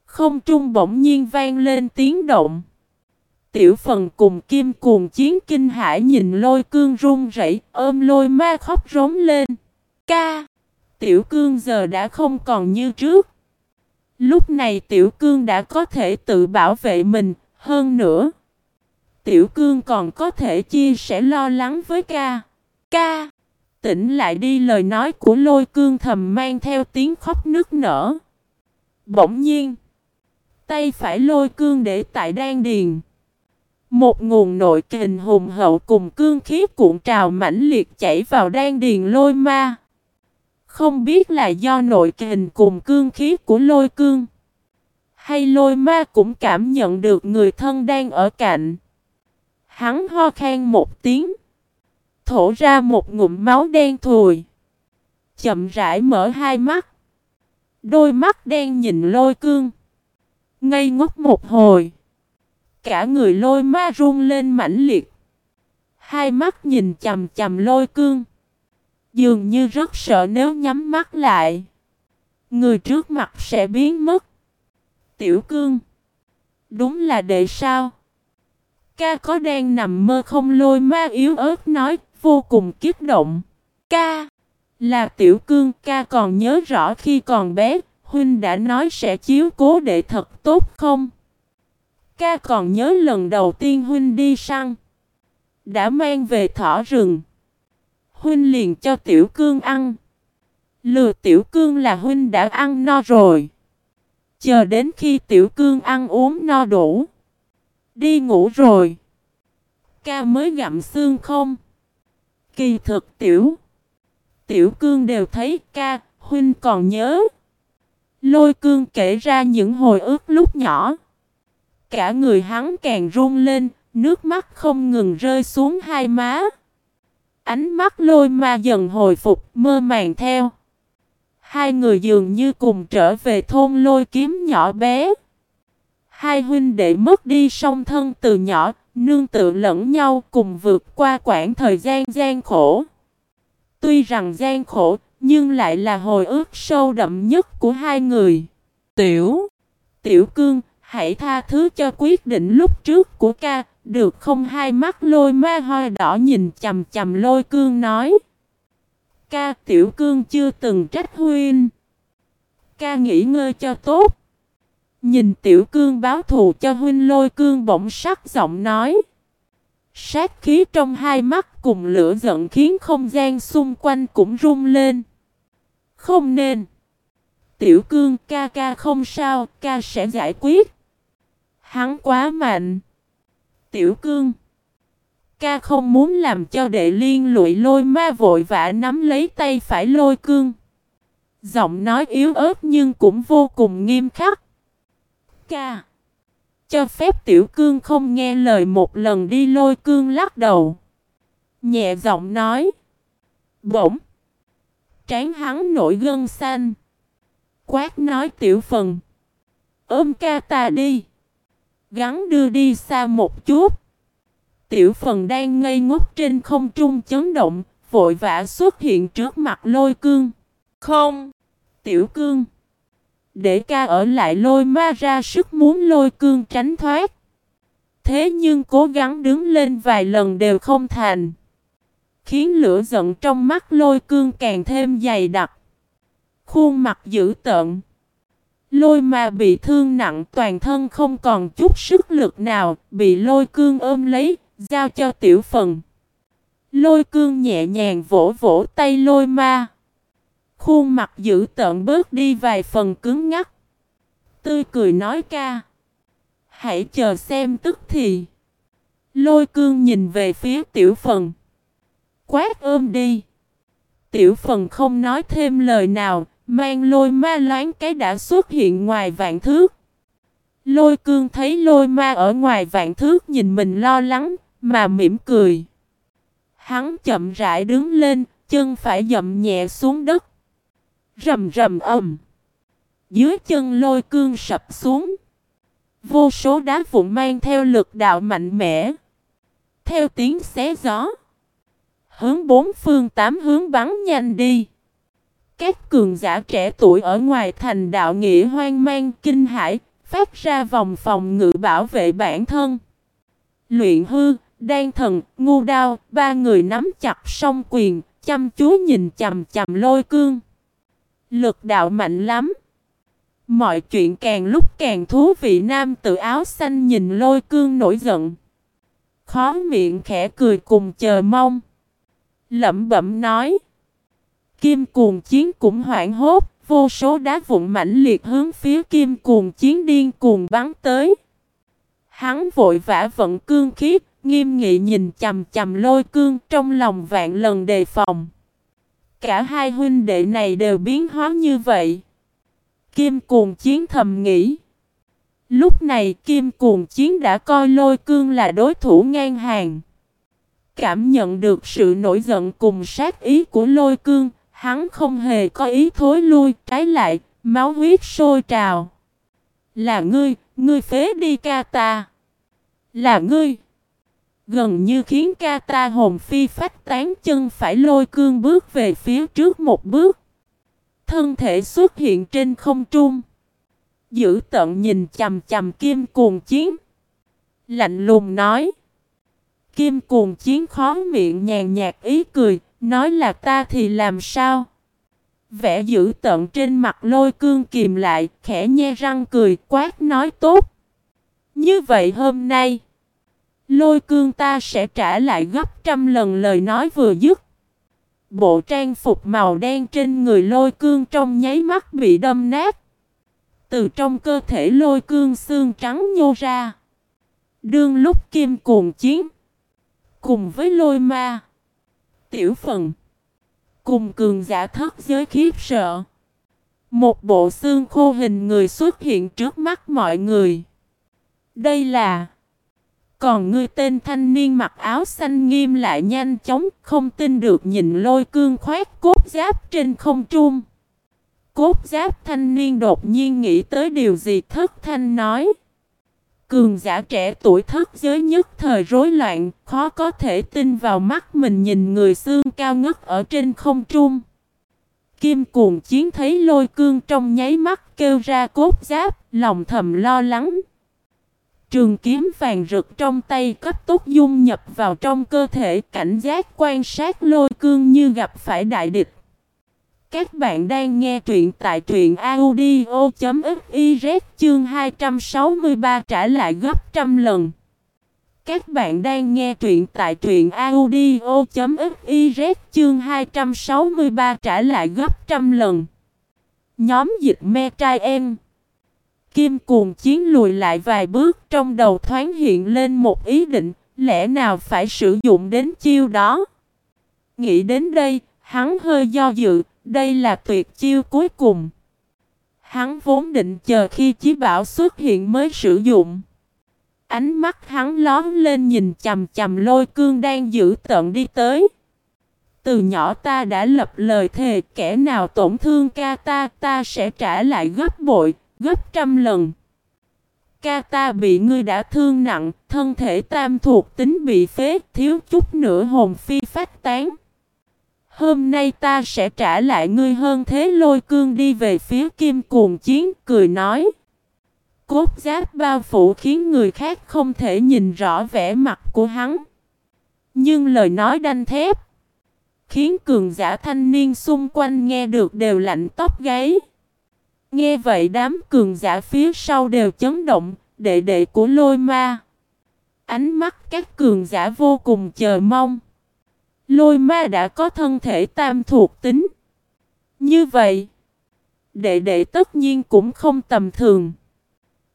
Không trung bỗng nhiên vang lên tiếng động. Tiểu phần cùng kim cuồng chiến kinh hải nhìn lôi cương run rẩy ôm lôi ma khóc rống lên. Ca! Tiểu cương giờ đã không còn như trước. Lúc này tiểu cương đã có thể tự bảo vệ mình, hơn nữa. Tiểu cương còn có thể chia sẻ lo lắng với ca. Ca! Tỉnh lại đi lời nói của lôi cương thầm mang theo tiếng khóc nức nở. Bỗng nhiên! Tay phải lôi cương để tại đan điền. Một nguồn nội kình hùng hậu cùng cương khí cuộn trào mãnh liệt chảy vào đan điền lôi ma. Không biết là do nội kình cùng cương khí của lôi cương. Hay lôi ma cũng cảm nhận được người thân đang ở cạnh. Hắn ho khan một tiếng. Thổ ra một ngụm máu đen thùi. Chậm rãi mở hai mắt. Đôi mắt đen nhìn lôi cương. Ngây ngốc một hồi. Cả người lôi ma run lên mãnh liệt. Hai mắt nhìn chầm chầm lôi cương. Dường như rất sợ nếu nhắm mắt lại. Người trước mặt sẽ biến mất. Tiểu cương. Đúng là đệ sao? Ca có đang nằm mơ không lôi ma yếu ớt nói, vô cùng kích động. Ca. Là tiểu cương, ca còn nhớ rõ khi còn bé. Huynh đã nói sẽ chiếu cố đệ thật tốt không? Ca còn nhớ lần đầu tiên Huynh đi săn. Đã mang về thỏ rừng. Huynh liền cho Tiểu Cương ăn. Lừa Tiểu Cương là Huynh đã ăn no rồi. Chờ đến khi Tiểu Cương ăn uống no đủ. Đi ngủ rồi. Ca mới gặm xương không? Kỳ thực Tiểu. Tiểu Cương đều thấy ca, Huynh còn nhớ. Lôi Cương kể ra những hồi ức lúc nhỏ. Cả người hắn càng run lên, nước mắt không ngừng rơi xuống hai má. Ánh mắt lôi ma dần hồi phục, mơ màng theo. Hai người dường như cùng trở về thôn lôi kiếm nhỏ bé. Hai huynh đệ mất đi song thân từ nhỏ, nương tự lẫn nhau cùng vượt qua quãng thời gian gian khổ. Tuy rằng gian khổ, nhưng lại là hồi ức sâu đậm nhất của hai người. Tiểu, Tiểu Cương, hãy tha thứ cho quyết định lúc trước của ca, được không hai mắt lôi ma hoa đỏ nhìn chầm chầm lôi cương nói. Ca tiểu cương chưa từng trách huynh. Ca nghỉ ngơi cho tốt. Nhìn tiểu cương báo thù cho huynh lôi cương bỗng sắc giọng nói. Sát khí trong hai mắt cùng lửa giận khiến không gian xung quanh cũng rung lên. Không nên. Tiểu cương ca ca không sao, ca sẽ giải quyết. Hắn quá mạnh. Tiểu cương. Ca không muốn làm cho đệ liên lụy lôi ma vội vã nắm lấy tay phải lôi cương. Giọng nói yếu ớt nhưng cũng vô cùng nghiêm khắc. Ca. Cho phép tiểu cương không nghe lời một lần đi lôi cương lắc đầu. Nhẹ giọng nói. Bỗng. Trán hắn nổi gân xanh. Quát nói tiểu phần. Ôm ca ta đi. Gắn đưa đi xa một chút. Tiểu phần đang ngây ngốc trên không trung chấn động, vội vã xuất hiện trước mặt lôi cương. Không! Tiểu cương! Để ca ở lại lôi ma ra sức muốn lôi cương tránh thoát. Thế nhưng cố gắng đứng lên vài lần đều không thành. Khiến lửa giận trong mắt lôi cương càng thêm dày đặc. Khuôn mặt dữ tợn. Lôi ma bị thương nặng toàn thân không còn chút sức lực nào, bị lôi cương ôm lấy, giao cho tiểu phần. Lôi cương nhẹ nhàng vỗ vỗ tay lôi ma. Khuôn mặt giữ tợn bớt đi vài phần cứng ngắt, Tươi cười nói ca. Hãy chờ xem tức thì. Lôi cương nhìn về phía tiểu phần. Quát ôm đi. Tiểu phần không nói thêm lời nào, mang lôi ma loáng cái đã xuất hiện ngoài vạn thước. Lôi cương thấy lôi ma ở ngoài vạn thước nhìn mình lo lắng, mà mỉm cười. Hắn chậm rãi đứng lên, chân phải dậm nhẹ xuống đất. Rầm rầm ầm. Dưới chân lôi cương sập xuống. Vô số đá vụn mang theo lực đạo mạnh mẽ. Theo tiếng xé gió. Hướng bốn phương tám hướng bắn nhanh đi. Các cường giả trẻ tuổi ở ngoài thành đạo nghĩa hoang mang kinh hải, phát ra vòng phòng ngự bảo vệ bản thân. Luyện hư, đan thần, ngu đao, ba người nắm chặt song quyền, chăm chú nhìn chầm chầm lôi cương. Lực đạo mạnh lắm. Mọi chuyện càng lúc càng thú vị nam tự áo xanh nhìn lôi cương nổi giận. Khó miệng khẽ cười cùng chờ mong. Lẩm bẩm nói. Kim cuồng chiến cũng hoảng hốt, vô số đá vụn mãnh liệt hướng phía kim cuồng chiến điên cuồng bắn tới. Hắn vội vã vận cương khiếp, nghiêm nghị nhìn chầm chầm lôi cương trong lòng vạn lần đề phòng. Cả hai huynh đệ này đều biến hóa như vậy. Kim cuồng chiến thầm nghĩ. Lúc này Kim cuồng chiến đã coi lôi cương là đối thủ ngang hàng. Cảm nhận được sự nổi giận cùng sát ý của lôi cương, hắn không hề có ý thối lui, trái lại, máu huyết sôi trào. Là ngươi, ngươi phế đi ca ta. Là ngươi. Gần như khiến ca ta hồn phi phách tán chân phải lôi cương bước về phía trước một bước. Thân thể xuất hiện trên không trung. Giữ tận nhìn chầm chầm kim cuồng chiến. Lạnh lùng nói. Kim cuồng chiến khó miệng nhàn nhạt ý cười, nói là ta thì làm sao? Vẽ giữ tận trên mặt lôi cương kìm lại, khẽ nhe răng cười, quát nói tốt. Như vậy hôm nay, lôi cương ta sẽ trả lại gấp trăm lần lời nói vừa dứt. Bộ trang phục màu đen trên người lôi cương trong nháy mắt bị đâm nát. Từ trong cơ thể lôi cương xương trắng nhô ra. Đương lúc kim cuồng chiến. Cùng với lôi ma. Tiểu phần. Cùng cường giả thất giới khiếp sợ. Một bộ xương khô hình người xuất hiện trước mắt mọi người. Đây là... Còn ngươi tên thanh niên mặc áo xanh nghiêm lại nhanh chóng, không tin được nhìn lôi cương khoét cốt giáp trên không trung. Cốt giáp thanh niên đột nhiên nghĩ tới điều gì thất thanh nói. Cường giả trẻ tuổi thất giới nhất thời rối loạn, khó có thể tin vào mắt mình nhìn người xương cao ngất ở trên không trung. Kim cuồng chiến thấy lôi cương trong nháy mắt kêu ra cốt giáp, lòng thầm lo lắng. Trường kiếm vàng rực trong tay cấp tốc dung nhập vào trong cơ thể cảnh giác quan sát lôi cương như gặp phải đại địch. Các bạn đang nghe truyện tại truyện audio.fiz chương 263 trả lại gấp trăm lần. Các bạn đang nghe truyện tại truyện audio.fiz chương 263 trả lại gấp trăm lần. Nhóm dịch me trai em. Kim cuồng chiến lùi lại vài bước trong đầu thoáng hiện lên một ý định, lẽ nào phải sử dụng đến chiêu đó. Nghĩ đến đây, hắn hơi do dự, đây là tuyệt chiêu cuối cùng. Hắn vốn định chờ khi chí bảo xuất hiện mới sử dụng. Ánh mắt hắn lón lên nhìn chầm chầm lôi cương đang giữ tận đi tới. Từ nhỏ ta đã lập lời thề kẻ nào tổn thương ca ta ta sẽ trả lại gấp bội, gấp trăm lần. Ca ta bị ngươi đã thương nặng, thân thể tam thuộc tính bị phế, thiếu chút nữa hồn phi phát tán. Hôm nay ta sẽ trả lại ngươi hơn thế lôi cương đi về phía kim cuồng chiến, cười nói. Cốt giáp bao phủ khiến người khác không thể nhìn rõ vẻ mặt của hắn. Nhưng lời nói đanh thép, khiến cường giả thanh niên xung quanh nghe được đều lạnh tóc gáy. Nghe vậy đám cường giả phía sau đều chấn động, đệ đệ của lôi ma. Ánh mắt các cường giả vô cùng chờ mong. Lôi ma đã có thân thể tam thuộc tính. Như vậy, đệ đệ tất nhiên cũng không tầm thường.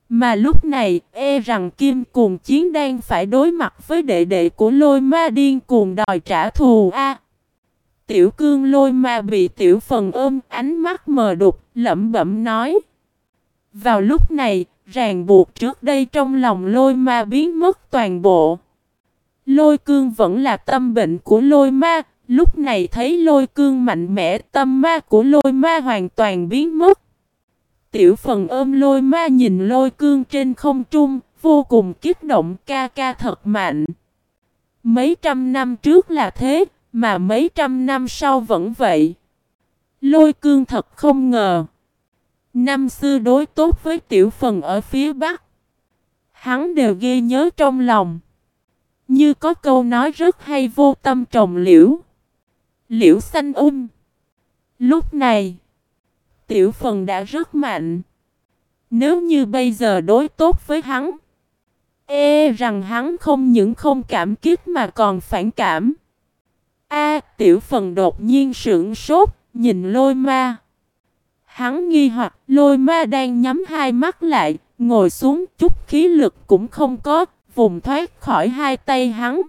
Mà lúc này, e rằng Kim Cuồng Chiến đang phải đối mặt với đệ đệ của lôi ma điên cuồng đòi trả thù A. tiểu cương lôi ma bị tiểu phần ôm ánh mắt mờ đục, lẩm bẩm nói. Vào lúc này, ràng buộc trước đây trong lòng lôi ma biến mất toàn bộ. Lôi cương vẫn là tâm bệnh của lôi ma, lúc này thấy lôi cương mạnh mẽ tâm ma của lôi ma hoàn toàn biến mất. Tiểu phần ôm lôi ma nhìn lôi cương trên không trung, vô cùng kích động ca ca thật mạnh. Mấy trăm năm trước là thế, mà mấy trăm năm sau vẫn vậy. Lôi cương thật không ngờ. Năm xưa đối tốt với tiểu phần ở phía Bắc. Hắn đều ghi nhớ trong lòng. Như có câu nói rất hay vô tâm trồng liễu. Liễu xanh um. Lúc này, tiểu phần đã rất mạnh. Nếu như bây giờ đối tốt với hắn, e rằng hắn không những không cảm kích mà còn phản cảm. A, tiểu phần đột nhiên sững sốt, nhìn lôi ma. Hắn nghi hoặc lôi ma đang nhắm hai mắt lại, ngồi xuống chút khí lực cũng không có, vùng thoát khỏi hai tay hắn.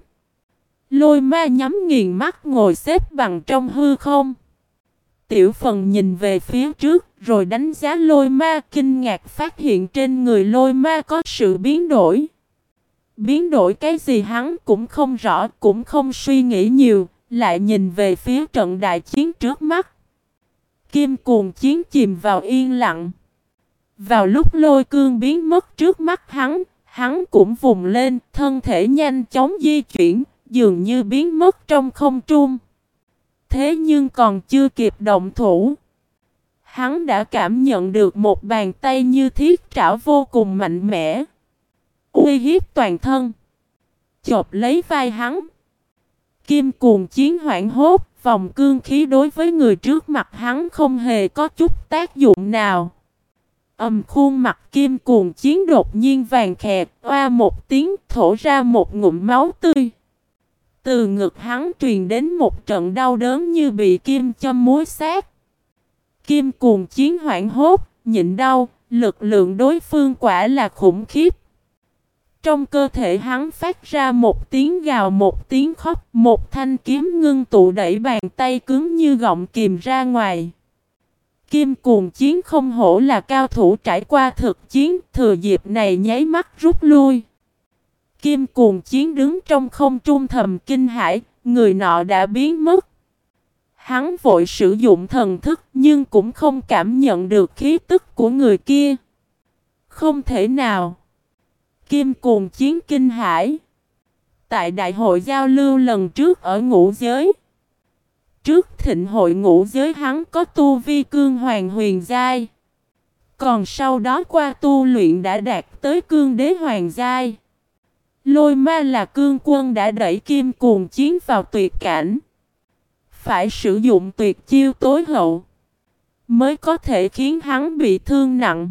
Lôi ma nhắm nghiền mắt ngồi xếp bằng trong hư không. Tiểu phần nhìn về phía trước rồi đánh giá lôi ma kinh ngạc phát hiện trên người lôi ma có sự biến đổi. Biến đổi cái gì hắn cũng không rõ cũng không suy nghĩ nhiều, lại nhìn về phía trận đại chiến trước mắt. Kim cuồng chiến chìm vào yên lặng. Vào lúc lôi cương biến mất trước mắt hắn, hắn cũng vùng lên, thân thể nhanh chóng di chuyển, dường như biến mất trong không trung. Thế nhưng còn chưa kịp động thủ. Hắn đã cảm nhận được một bàn tay như thiết trảo vô cùng mạnh mẽ. Uy hiếp toàn thân. Chộp lấy vai hắn. Kim cuồng chiến hoảng hốt, vòng cương khí đối với người trước mặt hắn không hề có chút tác dụng nào. Ầm khuôn mặt kim cuồng chiến đột nhiên vàng khẹt, oa một tiếng thổ ra một ngụm máu tươi. Từ ngực hắn truyền đến một trận đau đớn như bị kim châm muối sát. Kim cuồng chiến hoảng hốt, nhịn đau, lực lượng đối phương quả là khủng khiếp. Trong cơ thể hắn phát ra một tiếng gào một tiếng khóc, một thanh kiếm ngưng tụ đẩy bàn tay cứng như gọng kìm ra ngoài. Kim cuồng chiến không hổ là cao thủ trải qua thực chiến, thừa dịp này nháy mắt rút lui. Kim cuồng chiến đứng trong không trung thầm kinh hải, người nọ đã biến mất. Hắn vội sử dụng thần thức nhưng cũng không cảm nhận được khí tức của người kia. Không thể nào. Kim cuồng chiến kinh hải. Tại đại hội giao lưu lần trước ở ngũ giới. Trước thịnh hội ngũ giới hắn có tu vi cương hoàng huyền giai. Còn sau đó qua tu luyện đã đạt tới cương đế hoàng giai. Lôi ma là cương quân đã đẩy kim cuồng chiến vào tuyệt cảnh. Phải sử dụng tuyệt chiêu tối hậu. Mới có thể khiến hắn bị thương nặng.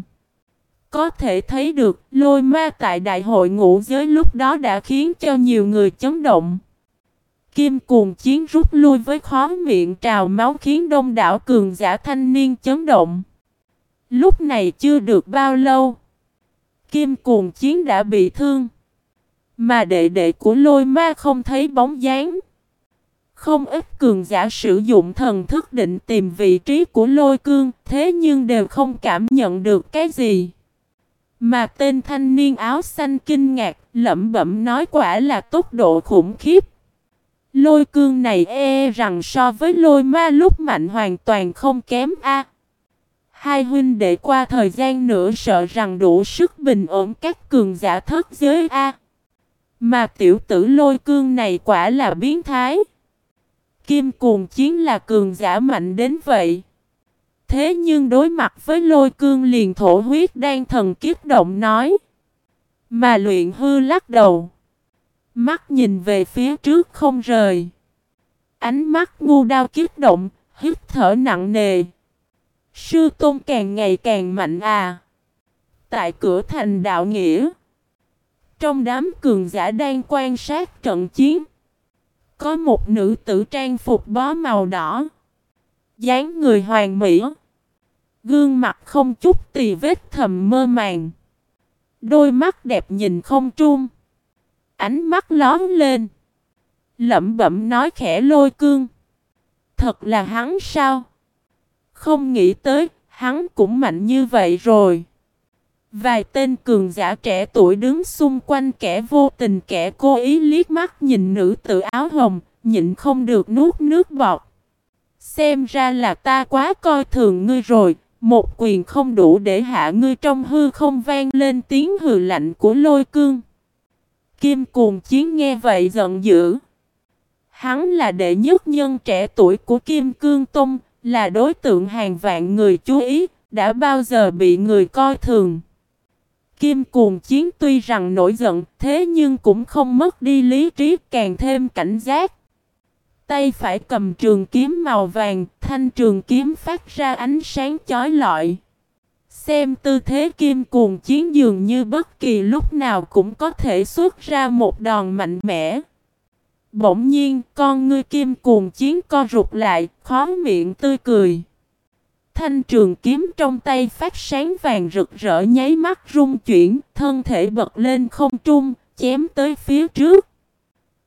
Có thể thấy được, lôi ma tại đại hội ngũ giới lúc đó đã khiến cho nhiều người chấn động. Kim cuồng chiến rút lui với khó miệng trào máu khiến đông đảo cường giả thanh niên chấn động. Lúc này chưa được bao lâu. Kim cuồng chiến đã bị thương. Mà đệ đệ của lôi ma không thấy bóng dáng. Không ít cường giả sử dụng thần thức định tìm vị trí của lôi cương, thế nhưng đều không cảm nhận được cái gì. Mà tên thanh niên áo xanh kinh ngạc, lẩm bẩm nói quả là tốc độ khủng khiếp. Lôi cương này e rằng so với lôi ma lúc mạnh hoàn toàn không kém a. Hai huynh đệ qua thời gian nữa sợ rằng đủ sức bình ổn các cường giả thất giới a. Mà tiểu tử lôi cương này quả là biến thái. Kim cuồng chiến là cường giả mạnh đến vậy. Thế nhưng đối mặt với lôi cương liền thổ huyết đang thần kiếp động nói. Mà luyện hư lắc đầu. Mắt nhìn về phía trước không rời. Ánh mắt ngu đao kiếp động, hít thở nặng nề. Sư tôn càng ngày càng mạnh à. Tại cửa thành đạo nghĩa. Trong đám cường giả đang quan sát trận chiến. Có một nữ tử trang phục bó màu đỏ. dáng người hoàng mỹ. Gương mặt không chút tì vết thầm mơ màng. Đôi mắt đẹp nhìn không trung. Ánh mắt lón lên. Lẩm bẩm nói khẽ lôi cương. Thật là hắn sao? Không nghĩ tới, hắn cũng mạnh như vậy rồi. Vài tên cường giả trẻ tuổi đứng xung quanh kẻ vô tình kẻ cố ý liếc mắt nhìn nữ tử áo hồng, nhịn không được nuốt nước bọt. Xem ra là ta quá coi thường ngươi rồi, một quyền không đủ để hạ ngươi trong hư không vang lên tiếng hừ lạnh của lôi cương. Kim cuồng chiến nghe vậy giận dữ. Hắn là đệ nhất nhân trẻ tuổi của Kim Cương Tông, là đối tượng hàng vạn người chú ý, đã bao giờ bị người coi thường. Kim cuồng chiến tuy rằng nổi giận, thế nhưng cũng không mất đi lý trí càng thêm cảnh giác. Tay phải cầm trường kiếm màu vàng, thanh trường kiếm phát ra ánh sáng chói lọi. Xem tư thế kim cuồng chiến dường như bất kỳ lúc nào cũng có thể xuất ra một đòn mạnh mẽ. Bỗng nhiên, con ngươi kim cuồng chiến co rụt lại, khó miệng tươi cười. Thanh trường kiếm trong tay phát sáng vàng rực rỡ nháy mắt rung chuyển, thân thể bật lên không trung, chém tới phía trước.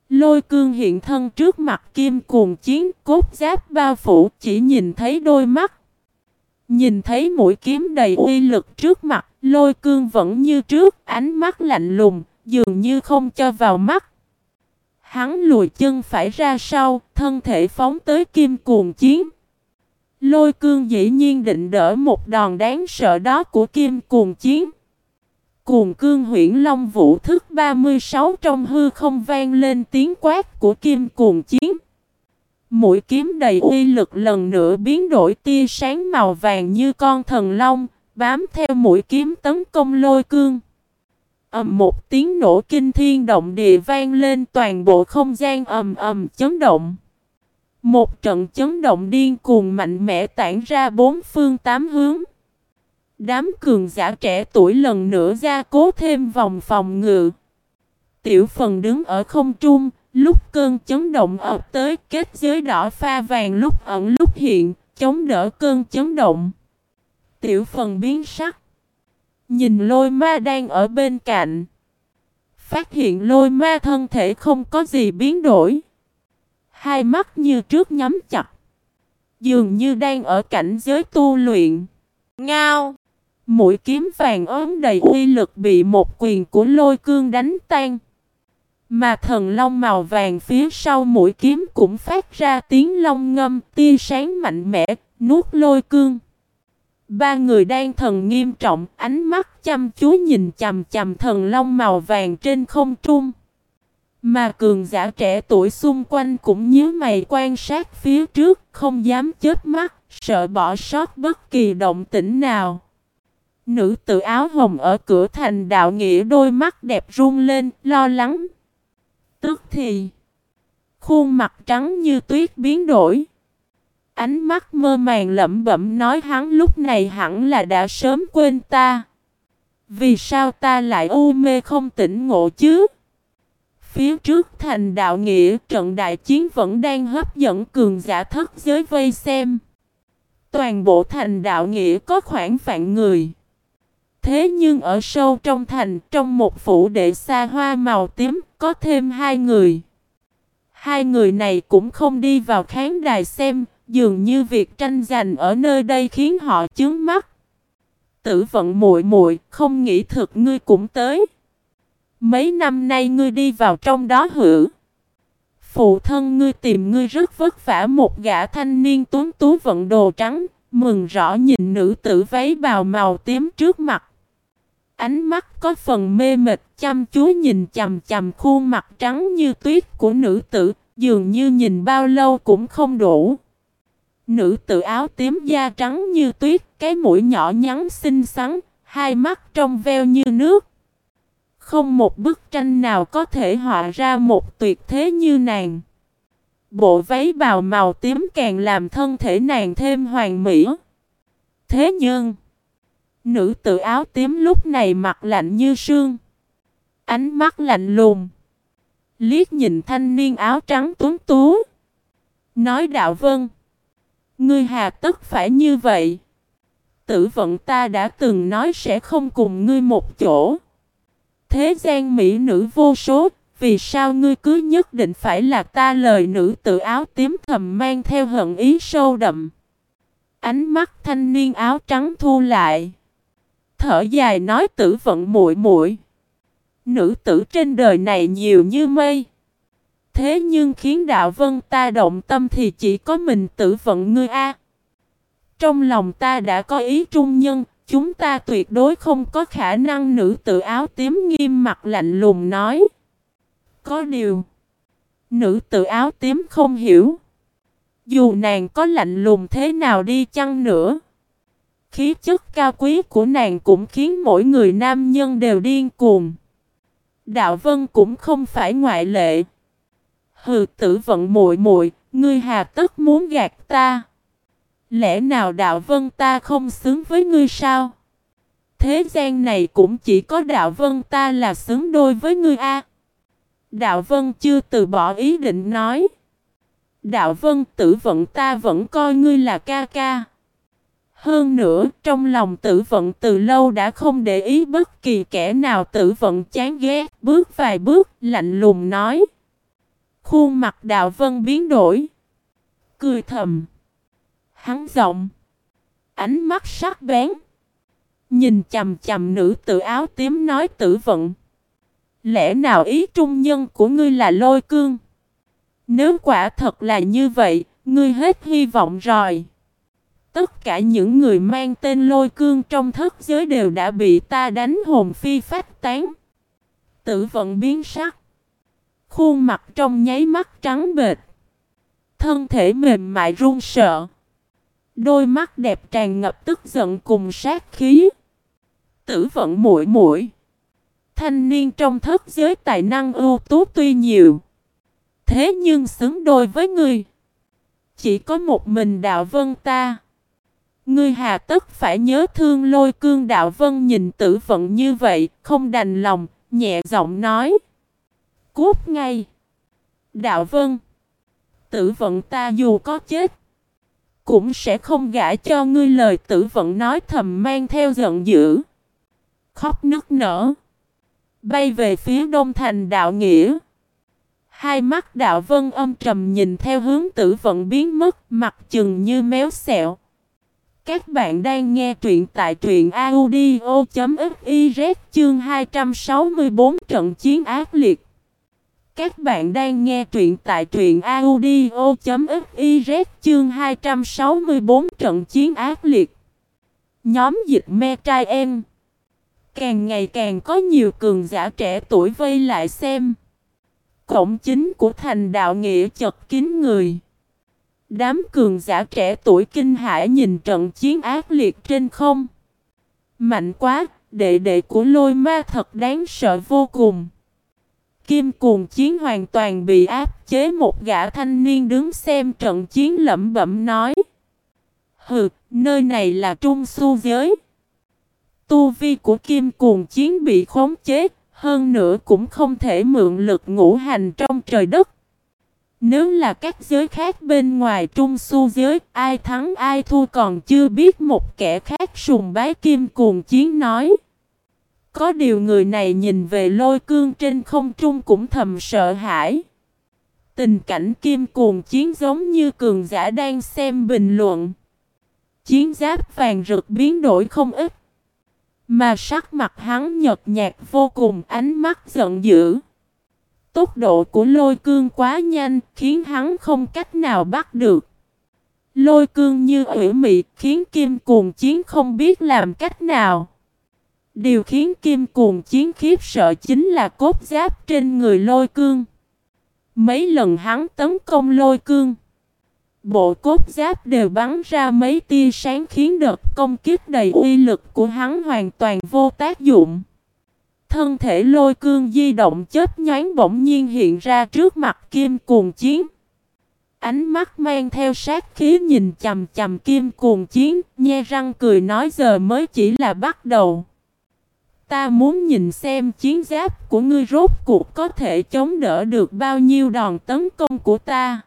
Lôi cương hiện thân trước mặt kim cuồng chiến, cốt giáp bao phủ, chỉ nhìn thấy đôi mắt. Nhìn thấy mũi kiếm đầy uy lực trước mặt, lôi cương vẫn như trước, ánh mắt lạnh lùng, dường như không cho vào mắt. Hắn lùi chân phải ra sau, thân thể phóng tới kim cuồng chiến. Lôi cương dĩ nhiên định đỡ một đòn đáng sợ đó của kim cuồng chiến. Cuồng cương huyển long vũ thức 36 trong hư không vang lên tiếng quát của kim cuồng chiến. Mũi kiếm đầy uy lực lần nữa biến đổi tia sáng màu vàng như con thần long, bám theo mũi kiếm tấn công lôi cương. ầm một tiếng nổ kinh thiên động địa vang lên toàn bộ không gian ầm ầm chấn động. Một trận chấn động điên cuồng mạnh mẽ tản ra bốn phương tám hướng. Đám cường giả trẻ tuổi lần nữa ra cố thêm vòng phòng ngự. Tiểu phần đứng ở không trung, lúc cơn chấn động ập tới kết giới đỏ pha vàng lúc ẩn lúc hiện, chống đỡ cơn chấn động. Tiểu phần biến sắc. Nhìn lôi ma đang ở bên cạnh. Phát hiện lôi ma thân thể không có gì biến đổi. Hai mắt như trước nhắm chặt. Dường như đang ở cảnh giới tu luyện. Ngao. Mũi kiếm vàng ốm đầy uy lực bị một quyền của lôi cương đánh tan. Mà thần long màu vàng phía sau mũi kiếm cũng phát ra tiếng long ngâm tia sáng mạnh mẽ, nuốt lôi cương. Ba người đang thần nghiêm trọng, ánh mắt chăm chú nhìn chằm chằm thần long màu vàng trên không trung. Mà cường giả trẻ tuổi xung quanh cũng nhíu mày quan sát phía trước, không dám chết mắt, sợ bỏ sót bất kỳ động tĩnh nào. Nữ tự áo hồng ở cửa thành đạo nghĩa đôi mắt đẹp run lên, lo lắng. Tức thì, khuôn mặt trắng như tuyết biến đổi. Ánh mắt mơ màng lẩm bẩm nói hắn lúc này hẳn là đã sớm quên ta. Vì sao ta lại u mê không tỉnh ngộ chứ? Phía trước thành đạo nghĩa trận đại chiến vẫn đang hấp dẫn cường giả thất giới vây xem. Toàn bộ thành đạo nghĩa có khoảng vạn người. Thế nhưng ở sâu trong thành, trong một phủ đệ xa hoa màu tím, có thêm hai người. Hai người này cũng không đi vào khán đài xem, dường như việc tranh giành ở nơi đây khiến họ chướng mắt. Tử vận muội muội, không nghĩ thực ngươi cũng tới. Mấy năm nay ngươi đi vào trong đó hử? Phụ thân ngươi tìm ngươi rất vất vả một gã thanh niên tuấn tú vận đồ trắng, mừng rõ nhìn nữ tử váy bào màu tím trước mặt. Ánh mắt có phần mê mệt chăm chú nhìn chằm chằm khuôn mặt trắng như tuyết của nữ tử, dường như nhìn bao lâu cũng không đủ. Nữ tử áo tím da trắng như tuyết, cái mũi nhỏ nhắn xinh xắn, hai mắt trong veo như nước. Không một bức tranh nào có thể họa ra một tuyệt thế như nàng. Bộ váy bào màu tím càng làm thân thể nàng thêm hoàn mỹ. Thế nhưng, nữ tự áo tím lúc này mặt lạnh như sương. Ánh mắt lạnh lùng. Liếc nhìn thanh niên áo trắng tuấn tú. Nói đạo vân. Ngươi hà tất phải như vậy. Tử vận ta đã từng nói sẽ không cùng ngươi một chỗ. Thế gian mỹ nữ vô số, vì sao ngươi cứ nhất định phải là ta lời nữ tự áo tím thầm mang theo hận ý sâu đậm. Ánh mắt thanh niên áo trắng thu lại. Thở dài nói tử vận muội muội. Nữ tử trên đời này nhiều như mây. Thế nhưng khiến đạo vân ta động tâm thì chỉ có mình tử vận ngươi a. Trong lòng ta đã có ý trung nhân, chúng ta tuyệt đối không có khả năng nữ tử áo tím nghiêm mặt lạnh lùng nói. Có điều, nữ tử áo tím không hiểu. Dù nàng có lạnh lùng thế nào đi chăng nữa. Khí chất cao quý của nàng cũng khiến mỗi người nam nhân đều điên cuồng. Đạo Vân cũng không phải ngoại lệ. Hừ tử vận muội muội, ngươi hà tất muốn gạt ta. Lẽ nào đạo vân ta không xứng với ngươi sao? Thế gian này cũng chỉ có đạo vân ta là xứng đôi với ngươi a. Đạo vân chưa từ bỏ ý định nói. Đạo vân tử vận ta vẫn coi ngươi là ca ca. Hơn nữa, trong lòng tử vận từ lâu đã không để ý bất kỳ kẻ nào tử vận chán ghét, bước vài bước, lạnh lùng nói. Khuôn mặt đạo vân biến đổi. Cười thầm. Hắn giọng. Ánh mắt sắc bén. Nhìn chầm chầm nữ tự áo tím nói tử vận. Lẽ nào ý trung nhân của ngươi là lôi cương? Nếu quả thật là như vậy, ngươi hết hy vọng rồi. Tất cả những người mang tên lôi cương trong thất giới đều đã bị ta đánh hồn phi phách tán. Tử vận biến sắc. Khuôn mặt trong nháy mắt trắng bệt. Thân thể mềm mại run sợ. Đôi mắt đẹp tràn ngập tức giận cùng sát khí. Tử vận muội muội. Thanh niên trong thất giới tài năng ưu tú tuy nhiều. Thế nhưng xứng đôi với người Chỉ có một mình đạo vân ta. Ngươi hà tất phải nhớ thương lôi cương đạo vân nhìn tử vận như vậy, không đành lòng, nhẹ giọng nói. Cút ngay. Đạo vân. Tử vận ta dù có chết. Cũng sẽ không gả cho ngươi lời tử vận nói thầm mang theo giận dữ. Khóc nức nở. Bay về phía đông thành đạo nghĩa. Hai mắt đạo vân âm trầm nhìn theo hướng tử vận biến mất mặt chừng như méo xẹo. Các bạn đang nghe truyện tại truyện audio.fiz chương 264 trận chiến ác liệt. Các bạn đang nghe truyện tại truyện audio.fiz chương 264 trận chiến ác liệt. Nhóm dịch me trai em. Càng ngày càng có nhiều cường giả trẻ tuổi vây lại xem. Cổng chính của thành đạo nghĩa chật kín người. Đám cường giả trẻ tuổi kinh hãi nhìn trận chiến ác liệt trên không. Mạnh quá, đệ đệ của lôi ma thật đáng sợ vô cùng. Kim cuồng chiến hoàn toàn bị áp chế một gã thanh niên đứng xem trận chiến lẩm bẩm nói. Hừ, nơi này là trung su giới. Tu vi của kim cuồng chiến bị khống chế, hơn nữa cũng không thể mượn lực ngũ hành trong trời đất. Nếu là các giới khác bên ngoài trung su giới, ai thắng ai thua còn chưa biết một kẻ khác sùng bái kim cuồng chiến nói. Có điều người này nhìn về lôi cương trên không trung cũng thầm sợ hãi. Tình cảnh kim cuồng chiến giống như cường giả đang xem bình luận. Chiến giáp vàng rực biến đổi không ít. Mà sắc mặt hắn nhợt nhạt vô cùng ánh mắt giận dữ. Tốc độ của lôi cương quá nhanh, khiến hắn không cách nào bắt được. Lôi cương như ủy mị, khiến kim cuồng chiến không biết làm cách nào. Điều khiến kim cuồng chiến khiếp sợ chính là cốt giáp trên người lôi cương. Mấy lần hắn tấn công lôi cương. Bộ cốt giáp đều bắn ra mấy tia sáng khiến đợt công kích đầy uy lực của hắn hoàn toàn vô tác dụng. Thân thể lôi cương di động chết nhoáng bỗng nhiên hiện ra trước mặt kim cuồng chiến. Ánh mắt mang theo sát khí nhìn chầm chầm kim cuồng chiến, nhe răng cười nói giờ mới chỉ là bắt đầu. Ta muốn nhìn xem chiến giáp của ngươi rốt cuộc có thể chống đỡ được bao nhiêu đòn tấn công của ta.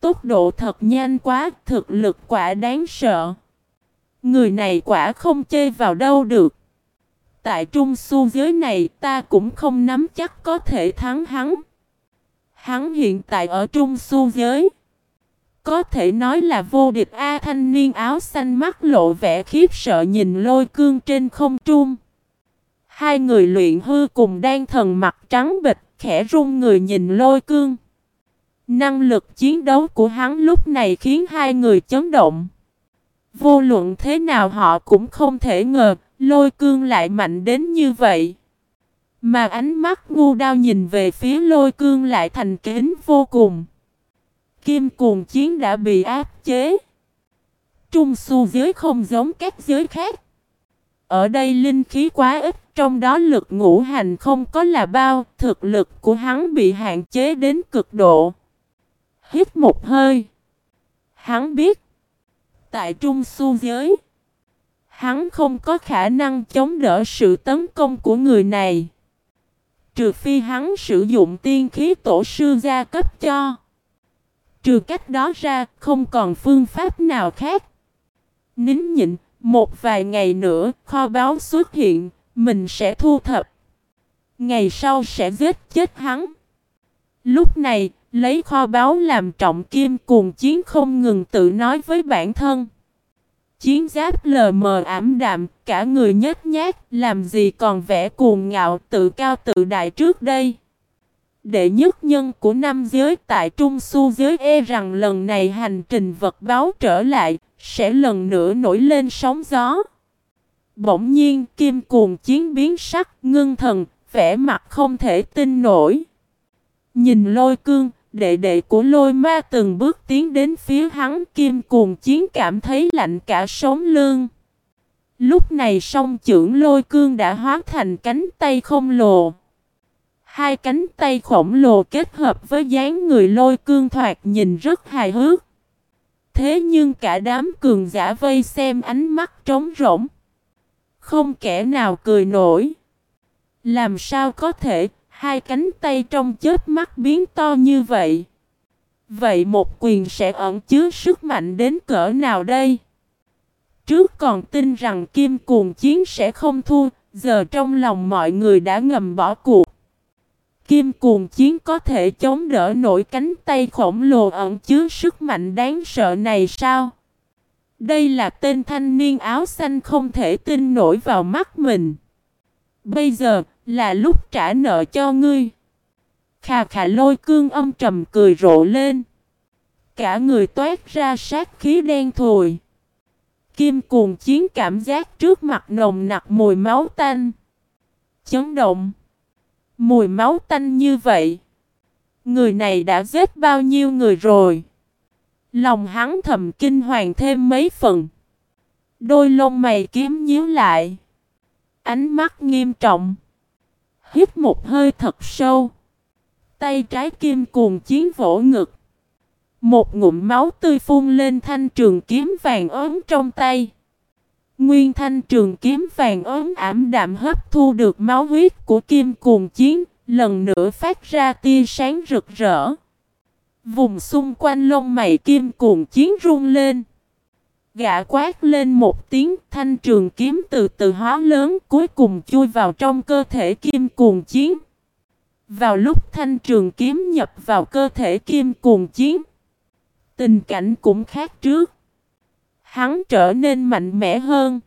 Tốc độ thật nhanh quá, thực lực quả đáng sợ. Người này quả không chơi vào đâu được. Tại trung su giới này ta cũng không nắm chắc có thể thắng hắn. Hắn hiện tại ở trung su giới. Có thể nói là vô địch A thanh niên áo xanh mắt lộ vẻ khiếp sợ nhìn lôi cương trên không trung. Hai người luyện hư cùng đang thần mặt trắng bịch, khẽ run người nhìn lôi cương. Năng lực chiến đấu của hắn lúc này khiến hai người chấn động. Vô luận thế nào họ cũng không thể ngờ, lôi cương lại mạnh đến như vậy. Mà ánh mắt ngu đao nhìn về phía lôi cương lại thành kính vô cùng. Kim cuồng chiến đã bị áp chế. Trung su giới không giống các giới khác. Ở đây linh khí quá ít, trong đó lực ngũ hành không có là bao, thực lực của hắn bị hạn chế đến cực độ. Hít một hơi. Hắn biết, tại trung su giới, hắn không có khả năng chống đỡ sự tấn công của người này. Trừ phi hắn sử dụng tiên khí tổ sư gia cấp cho. Trừ cách đó ra, không còn phương pháp nào khác. Nín nhịn, một vài ngày nữa, kho báo xuất hiện, mình sẽ thu thập. Ngày sau sẽ giết chết hắn. Lúc này, lấy kho báo làm trọng kim cuồng chiến không ngừng tự nói với bản thân. Chiến giáp lờ mờ ảm đạm, cả người nhếch nhác, làm gì còn vẻ cuồng ngạo tự cao tự đại trước đây. Đệ nhất nhân của năm giới tại Trung Su giới e rằng lần này hành trình vật báo trở lại, sẽ lần nữa nổi lên sóng gió. Bỗng nhiên kim cuồng chiến biến sắc, ngưng thần, vẻ mặt không thể tin nổi. Nhìn lôi cương, đệ đệ của lôi ma từng bước tiến đến phía hắn kim cuồng chiến cảm thấy lạnh cả sống lương. Lúc này song trưởng lôi cương đã hóa thành cánh tay không lồ. Hai cánh tay khổng lồ kết hợp với dáng người lôi cương thoạt nhìn rất hài hước. Thế nhưng cả đám cường giả vây xem ánh mắt trống rỗng. Không kẻ nào cười nổi. Làm sao có thể hai cánh tay trong chết mắt biến to như vậy? Vậy một quyền sẽ ẩn chứa sức mạnh đến cỡ nào đây? Trước còn tin rằng kim cuồng chiến sẽ không thua, giờ trong lòng mọi người đã ngầm bỏ cuộc. Kim cuồng chiến có thể chống đỡ nổi cánh tay khổng lồ ẩn chứa sức mạnh đáng sợ này sao? Đây là tên thanh niên áo xanh không thể tin nổi vào mắt mình. Bây giờ là lúc trả nợ cho ngươi. Khà khà lôi cương âm trầm cười rộ lên. Cả người toát ra sát khí đen thùi. Kim cuồng chiến cảm giác trước mặt nồng nặc mùi máu tanh. Chấn động. Mùi máu tanh như vậy. Người này đã giết bao nhiêu người rồi. Lòng hắn thầm kinh hoàng thêm mấy phần. Đôi lông mày kiếm nhíu lại. Ánh mắt nghiêm trọng. Hít một hơi thật sâu. Tay trái kim cuồng chiến vỗ ngực. Một ngụm máu tươi phun lên thanh trường kiếm vàng ốm trong tay. Nguyên thanh trường kiếm vàng ốm ảm đạm hấp thu được máu huyết của kim cuồng chiến, lần nữa phát ra tia sáng rực rỡ. Vùng xung quanh lông mày kim cuồng chiến rung lên. Gã quát lên một tiếng thanh trường kiếm từ từ hóa lớn cuối cùng chui vào trong cơ thể kim cuồng chiến. Vào lúc thanh trường kiếm nhập vào cơ thể kim cuồng chiến, tình cảnh cũng khác trước. Hắn trở nên mạnh mẽ hơn.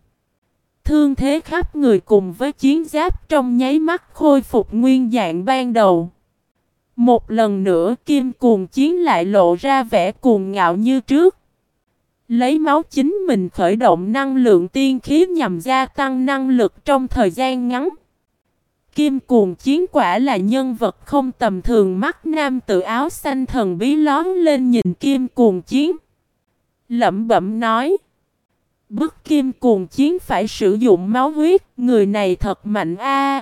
Thương thế khắp người cùng với chiến giáp trong nháy mắt khôi phục nguyên dạng ban đầu. Một lần nữa kim cuồng chiến lại lộ ra vẻ cuồng ngạo như trước. Lấy máu chính mình khởi động năng lượng tiên khí nhằm gia tăng năng lực trong thời gian ngắn. Kim cuồng chiến quả là nhân vật không tầm thường mắt nam tự áo xanh thần bí lón lên nhìn kim cuồng chiến. Lẩm bẩm nói. Bức kim cuồng chiến phải sử dụng máu huyết, người này thật mạnh a.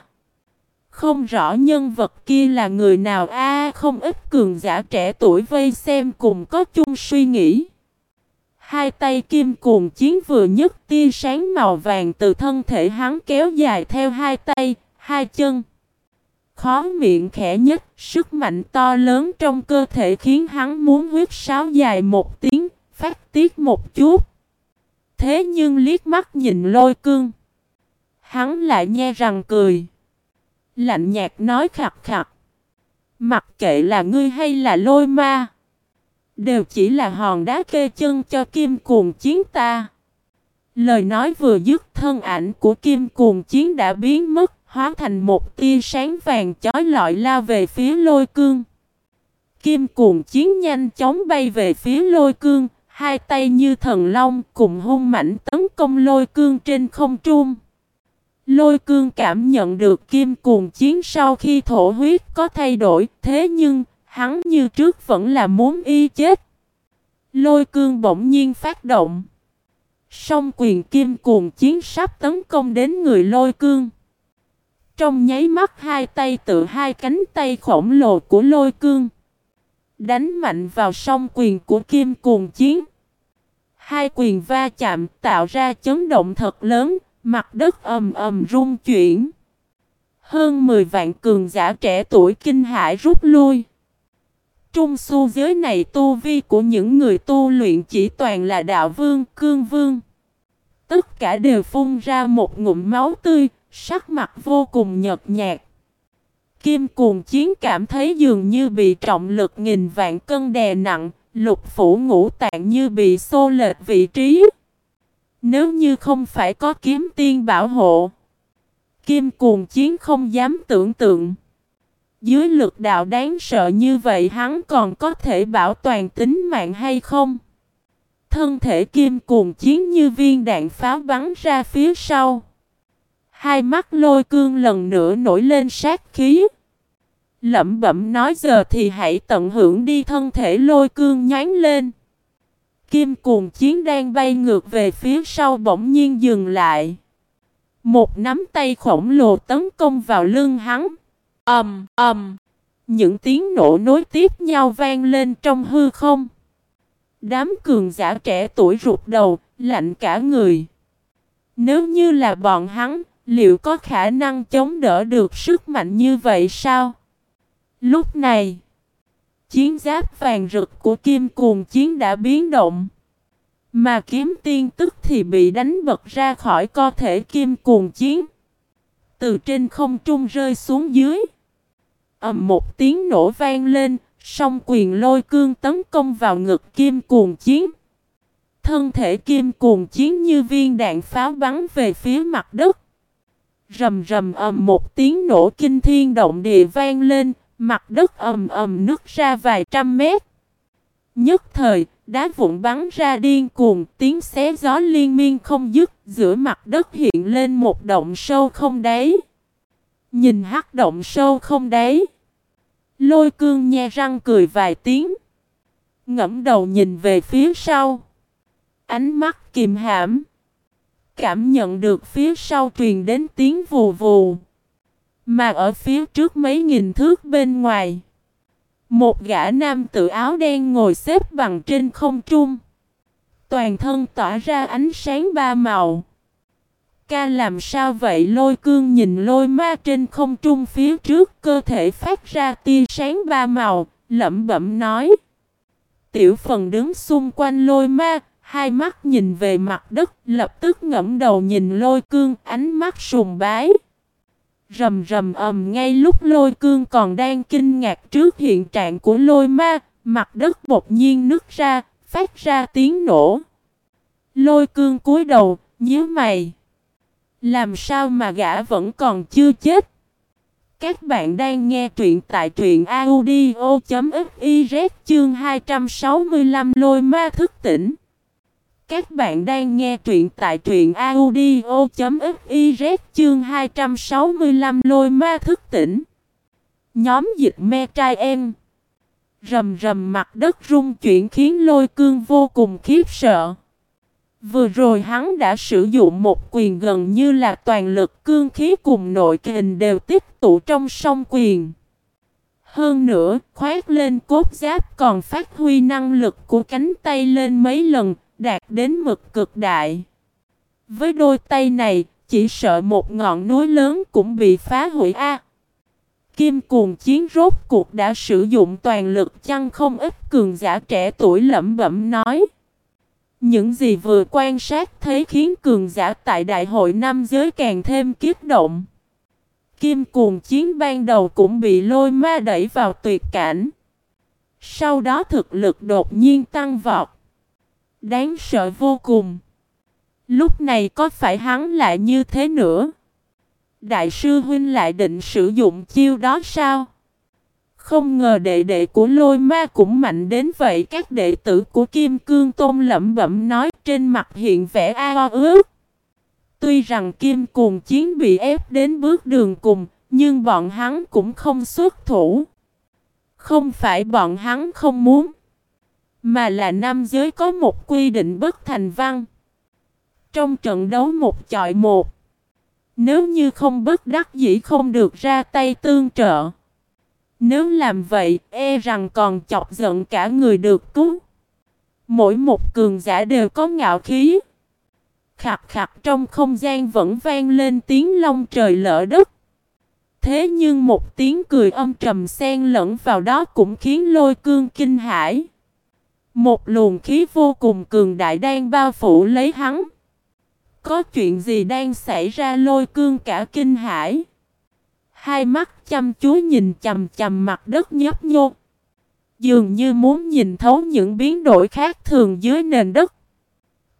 Không rõ nhân vật kia là người nào a, không ít cường giả trẻ tuổi vây xem cùng có chung suy nghĩ. Hai tay kim cuồng chiến vừa nhất tia sáng màu vàng từ thân thể hắn kéo dài theo hai tay, hai chân. Khó miệng khẽ nhất, sức mạnh to lớn trong cơ thể khiến hắn muốn huyết sáo dài một tiếng, phát tiết một chút. Thế nhưng liếc mắt nhìn lôi cương. Hắn lại nghe rằng cười. Lạnh nhạt nói khặt khặt. Mặc kệ là ngươi hay là lôi ma. Đều chỉ là hòn đá kê chân cho kim cuồng chiến ta. Lời nói vừa dứt thân ảnh của kim cuồng chiến đã biến mất, hóa thành một tia sáng vàng chói lọi lao về phía lôi cương. Kim cuồng chiến nhanh chóng bay về phía lôi cương, hai tay như thần long cùng hung mạnh tấn công lôi cương trên không trung. Lôi cương cảm nhận được kim cuồng chiến sau khi thổ huyết có thay đổi, thế nhưng, hắn như trước vẫn là muốn y chết. Lôi cương bỗng nhiên phát động. Song quyền kim cuồng chiến sắp tấn công đến người lôi cương. Trong nháy mắt hai tay tự hai cánh tay khổng lồ của lôi cương. Đánh mạnh vào song quyền của kim cuồng chiến. Hai quyền va chạm tạo ra chấn động thật lớn, mặt đất ầm ầm rung chuyển. Hơn 10 vạn cường giả trẻ tuổi kinh hãi rút lui. Trung su giới này tu vi của những người tu luyện chỉ toàn là đạo vương, cương vương. Tất cả đều phun ra một ngụm máu tươi, sắc mặt vô cùng nhợt nhạt. Kim cuồng chiến cảm thấy dường như bị trọng lực nghìn vạn cân đè nặng, lục phủ ngũ tạng như bị xô lệch vị trí. Nếu như không phải có kiếm tiên bảo hộ, Kim cuồng chiến không dám tưởng tượng. Dưới lực đạo đáng sợ như vậy hắn còn có thể bảo toàn tính mạng hay không? Thân thể kim cuồng chiến như viên đạn pháo bắn ra phía sau. Hai mắt lôi cương lần nữa nổi lên sát khí. Lẩm bẩm nói giờ thì hãy tận hưởng đi thân thể lôi cương nhánh lên. Kim cuồng chiến đang bay ngược về phía sau bỗng nhiên dừng lại. Một nắm tay khổng lồ tấn công vào lưng hắn ầm ầm, những tiếng nổ nối tiếp nhau vang lên trong hư không. Đám cường giả trẻ tuổi rụt đầu, lạnh cả người. Nếu như là bọn hắn, liệu có khả năng chống đỡ được sức mạnh như vậy sao? Lúc này, chiến giáp vàng rực của kim cuồng chiến đã biến động. Mà kiếm tiên tức thì bị đánh bật ra khỏi cơ thể kim cuồng chiến. Từ trên không trung rơi xuống dưới ầm một tiếng nổ vang lên, song quyền lôi cương tấn công vào ngực kim cuồng chiến. Thân thể kim cuồng chiến như viên đạn pháo bắn về phía mặt đất. Rầm rầm ầm một tiếng nổ kinh thiên động địa vang lên, mặt đất ầm ầm nứt ra vài trăm mét. Nhất thời, đá vụn bắn ra điên cuồng, tiếng xé gió liên miên không dứt, giữa mặt đất hiện lên một động sâu không đáy. Nhìn hắc động sâu không đấy, Lôi cương nhe răng cười vài tiếng. Ngẫm đầu nhìn về phía sau. Ánh mắt kìm hãm. Cảm nhận được phía sau truyền đến tiếng vù vù. Mà ở phía trước mấy nghìn thước bên ngoài. Một gã nam tự áo đen ngồi xếp bằng trên không trung. Toàn thân tỏa ra ánh sáng ba màu. Ca làm sao vậy lôi cương nhìn lôi ma trên không trung phía trước cơ thể phát ra tia sáng ba màu, lẩm bẩm nói. Tiểu phần đứng xung quanh lôi ma, hai mắt nhìn về mặt đất, lập tức ngẫm đầu nhìn lôi cương, ánh mắt sùng bái. Rầm rầm ầm ngay lúc lôi cương còn đang kinh ngạc trước hiện trạng của lôi ma, mặt đất bột nhiên nứt ra, phát ra tiếng nổ. Lôi cương cúi đầu, nhíu mày. Làm sao mà gã vẫn còn chưa chết? Các bạn đang nghe truyện tại truyện audio.fiz chương 265 lôi ma thức tỉnh. Các bạn đang nghe truyện tại truyện audio.fiz chương 265 lôi ma thức tỉnh. Nhóm dịch me trai em. Rầm rầm mặt đất rung chuyển khiến lôi cương vô cùng khiếp sợ. Vừa rồi hắn đã sử dụng một quyền gần như là toàn lực cương khí cùng nội kình đều tiếp tụ trong song quyền. Hơn nữa, khoét lên cốt giáp còn phát huy năng lực của cánh tay lên mấy lần, đạt đến mực cực đại. Với đôi tay này, chỉ sợ một ngọn núi lớn cũng bị phá hủy a. Kim cuồng chiến rốt cuộc đã sử dụng toàn lực chăng không ít cường giả trẻ tuổi lẩm bẩm nói. Những gì vừa quan sát thấy khiến cường giả tại đại hội năm giới càng thêm kiếp động. Kim cuồng chiến ban đầu cũng bị lôi ma đẩy vào tuyệt cảnh. Sau đó thực lực đột nhiên tăng vọt. Đáng sợ vô cùng. Lúc này có phải hắn lại như thế nữa? Đại sư huynh lại định sử dụng chiêu đó sao? Không ngờ đệ đệ của lôi ma cũng mạnh đến vậy. Các đệ tử của Kim Cương Tôn lẩm bẩm nói trên mặt hiện vẻ ao ước. Tuy rằng Kim cùng Chiến bị ép đến bước đường cùng, Nhưng bọn hắn cũng không xuất thủ. Không phải bọn hắn không muốn, Mà là nam giới có một quy định bất thành văn. Trong trận đấu một chọi một, Nếu như không bất đắc dĩ không được ra tay tương trợ nếu làm vậy, e rằng còn chọc giận cả người được cứu. Mỗi một cường giả đều có ngạo khí. Khặt khặt trong không gian vẫn vang lên tiếng long trời lỡ đất. Thế nhưng một tiếng cười âm trầm xen lẫn vào đó cũng khiến lôi cương kinh hãi. Một luồng khí vô cùng cường đại đang bao phủ lấy hắn. Có chuyện gì đang xảy ra lôi cương cả kinh hãi. Hai mắt chăm chú nhìn chầm chầm mặt đất nhấp nhô. Dường như muốn nhìn thấu những biến đổi khác thường dưới nền đất.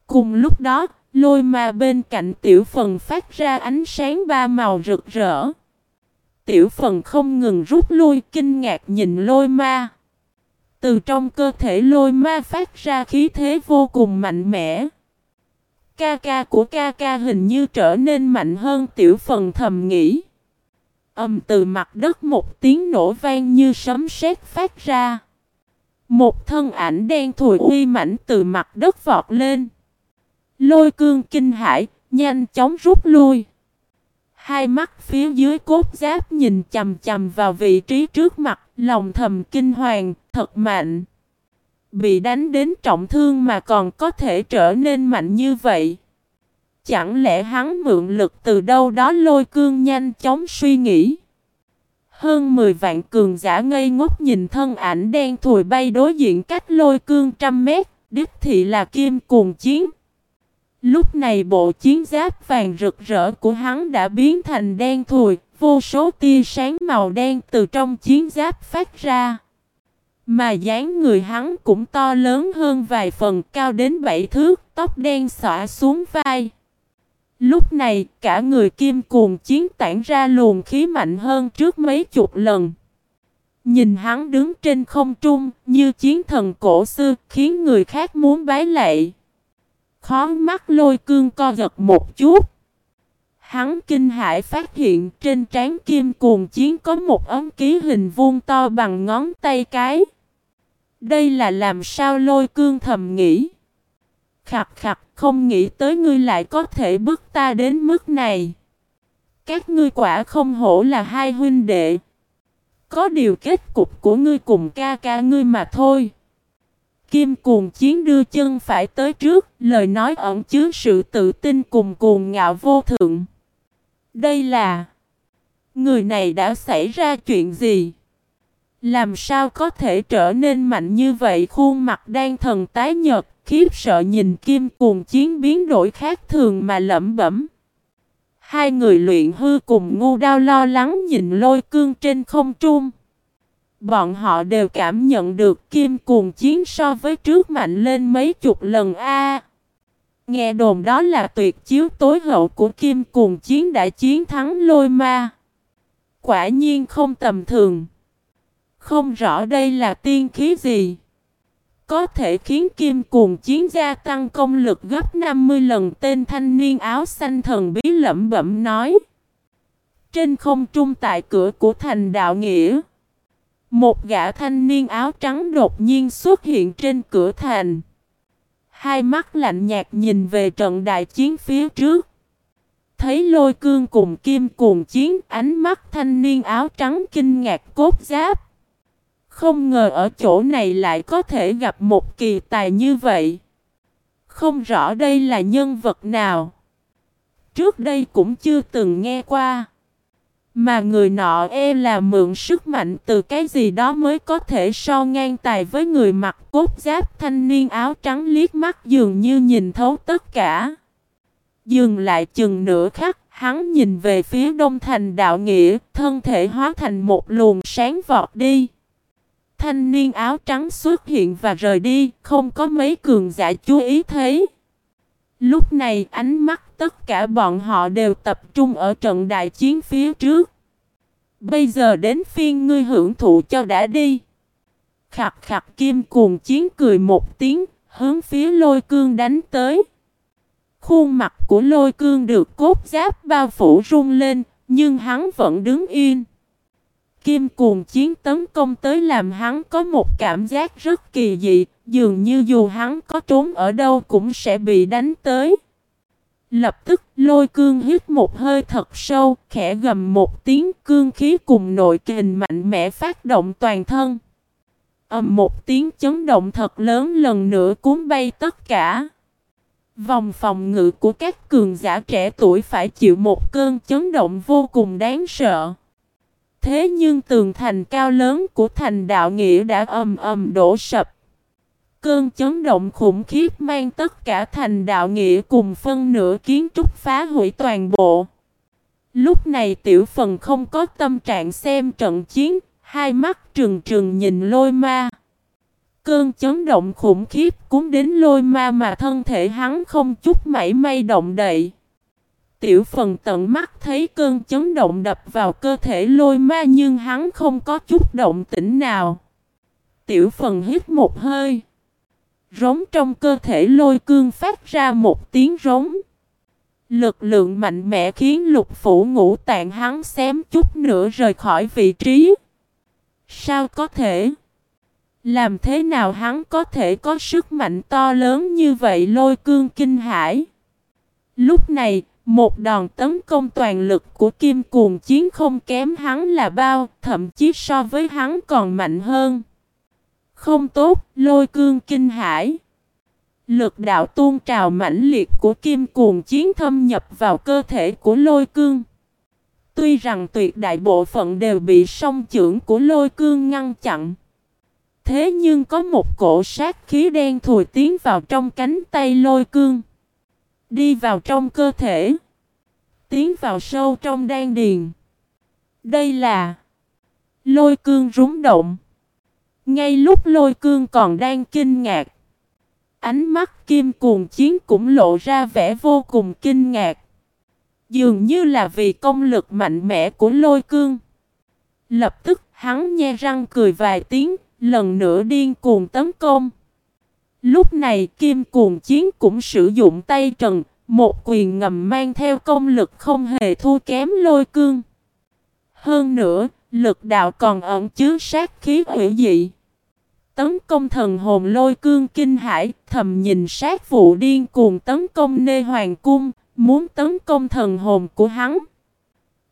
Cùng lúc đó, lôi ma bên cạnh tiểu phần phát ra ánh sáng ba màu rực rỡ. Tiểu phần không ngừng rút lui kinh ngạc nhìn lôi ma. Từ trong cơ thể lôi ma phát ra khí thế vô cùng mạnh mẽ. Ca ca của ca ca hình như trở nên mạnh hơn tiểu phần thầm nghĩ. Âm từ mặt đất một tiếng nổ vang như sấm sét phát ra. Một thân ảnh đen thùi uy mảnh từ mặt đất vọt lên. Lôi cương kinh hãi, nhanh chóng rút lui. Hai mắt phía dưới cốt giáp nhìn chầm chầm vào vị trí trước mặt, lòng thầm kinh hoàng, thật mạnh. Bị đánh đến trọng thương mà còn có thể trở nên mạnh như vậy. Chẳng lẽ hắn mượn lực từ đâu đó lôi cương nhanh chóng suy nghĩ. Hơn 10 vạn cường giả ngây ngốc nhìn thân ảnh đen thùi bay đối diện cách lôi cương trăm mét, đích thị là kim cuồng chiến. Lúc này bộ chiến giáp vàng rực rỡ của hắn đã biến thành đen thùi, vô số tia sáng màu đen từ trong chiến giáp phát ra. Mà dáng người hắn cũng to lớn hơn vài phần cao đến bảy thước, tóc đen xõa xuống vai. Lúc này, cả người kim cuồng chiến tản ra luồng khí mạnh hơn trước mấy chục lần. Nhìn hắn đứng trên không trung, như chiến thần cổ xưa, khiến người khác muốn bái lạy. Khó mắt lôi cương co giật một chút. Hắn kinh hãi phát hiện trên trán kim cuồng chiến có một ấm ký hình vuông to bằng ngón tay cái. Đây là làm sao lôi cương thầm nghĩ. Khặt khặt không nghĩ tới ngươi lại có thể bước ta đến mức này. Các ngươi quả không hổ là hai huynh đệ. Có điều kết cục của ngươi cùng ca ca ngươi mà thôi. Kim cuồng chiến đưa chân phải tới trước, lời nói ẩn chứa sự tự tin cùng cuồng ngạo vô thượng. Đây là... Người này đã xảy ra chuyện gì? Làm sao có thể trở nên mạnh như vậy khuôn mặt đang thần tái nhật, khiếp sợ nhìn kim cuồng chiến biến đổi khác thường mà lẩm bẩm. Hai người luyện hư cùng ngu đao lo lắng nhìn lôi cương trên không trung. Bọn họ đều cảm nhận được kim cuồng chiến so với trước mạnh lên mấy chục lần a. nghe đồn đó là tuyệt chiếu tối hậu của kim cuồng chiến đã chiến thắng lôi ma. Quả nhiên không tầm thường. Không rõ đây là tiên khí gì. Có thể khiến kim cuồng chiến gia tăng công lực gấp 50 lần, tên thanh niên áo xanh thần bí lẩm bẩm nói. Trên không trung tại cửa của thành đạo nghĩa. Một gã thanh niên áo trắng đột nhiên xuất hiện trên cửa thành. Hai mắt lạnh nhạt nhìn về trận đại chiến phía trước. Thấy lôi cương cùng kim cuồng chiến, ánh mắt thanh niên áo trắng kinh ngạc cốt giáp. Không ngờ ở chỗ này lại có thể gặp một kỳ tài như vậy. không rõ đây là nhân vật nào. Trước đây cũng chưa từng nghe qua. Mà người nọ e là mượn sức mạnh từ cái gì đó mới có thể so ngang tài với người mặc cốt giáp thanh niên áo trắng liếc mắt dường như nhìn thấu tất cả. Dừng lại chừng nửa khắc, hắn nhìn về phía đông thành đạo nghĩa, thân thể hóa thành một luồng sáng vọt đi. Thanh niên áo trắng xuất hiện và rời đi, không có mấy cường giả chú ý thấy. Lúc này ánh mắt tất cả bọn họ đều tập trung ở trận đại chiến phía trước. Bây giờ đến phiên ngươi hưởng thụ cho đã đi. Khặt khặt kim cuồng chiến cười một tiếng, hướng phía lôi cương đánh tới. Khuôn mặt của lôi cương được cốt giáp bao phủ rung lên, nhưng hắn vẫn đứng yên. Kim cuồng chiến tấn công tới làm hắn có một cảm giác rất kỳ dị, dường như dù hắn có trốn ở đâu cũng sẽ bị đánh tới. Lập tức lôi cương hít một hơi thật sâu, khẽ gầm một tiếng cương khí cùng nội kình mạnh mẽ phát động toàn thân. ầm một tiếng chấn động thật lớn lần nữa cuốn bay tất cả. Vòng phòng ngự của các cường giả trẻ tuổi phải chịu một cơn chấn động vô cùng đáng sợ. Thế nhưng tường thành cao lớn của thành đạo nghĩa đã ầm ầm đổ sập. Cơn chấn động khủng khiếp mang tất cả thành đạo nghĩa cùng phân nửa kiến trúc phá hủy toàn bộ. Lúc này tiểu phần không có tâm trạng xem trận chiến, hai mắt trừng trừng nhìn lôi ma. Cơn chấn động khủng khiếp cũng đến lôi ma mà thân thể hắn không chút mảy may động đậy. Tiểu phần tận mắt thấy cơn chấn động đập vào cơ thể lôi ma nhưng hắn không có chút động tĩnh nào. Tiểu phần hít một hơi. Rống trong cơ thể lôi cương phát ra một tiếng rống. Lực lượng mạnh mẽ khiến lục phủ ngũ tạng hắn xém chút nữa rời khỏi vị trí. Sao có thể? Làm thế nào hắn có thể có sức mạnh to lớn như vậy lôi cương kinh hải? Lúc này, một đòn tấn công toàn lực của kim cuồng chiến không kém hắn là bao, thậm chí so với hắn còn mạnh hơn. Không tốt, lôi cương kinh hải. Lực đạo tuôn trào mãnh liệt của kim cuồng chiến thâm nhập vào cơ thể của lôi cương. Tuy rằng tuyệt đại bộ phận đều bị song trưởng của lôi cương ngăn chặn. Thế nhưng có một cổ sát khí đen thùi tiến vào trong cánh tay lôi cương. Đi vào trong cơ thể. Tiến vào sâu trong đan điền. Đây là lôi cương rúng động. Ngay lúc lôi cương còn đang kinh ngạc. Ánh mắt kim cuồng chiến cũng lộ ra vẻ vô cùng kinh ngạc. Dường như là vì công lực mạnh mẽ của lôi cương. Lập tức hắn nhe răng cười vài tiếng, lần nữa điên cuồng tấn công. Lúc này kim cuồng chiến cũng sử dụng tay trần, một quyền ngầm mang theo công lực không hề thua kém lôi cương. Hơn nữa, lực đạo còn ẩn chứa sát khí hủy dị. Tấn công thần hồn lôi cương kinh hải, thầm nhìn sát vụ điên cuồng tấn công nê hoàng cung, muốn tấn công thần hồn của hắn.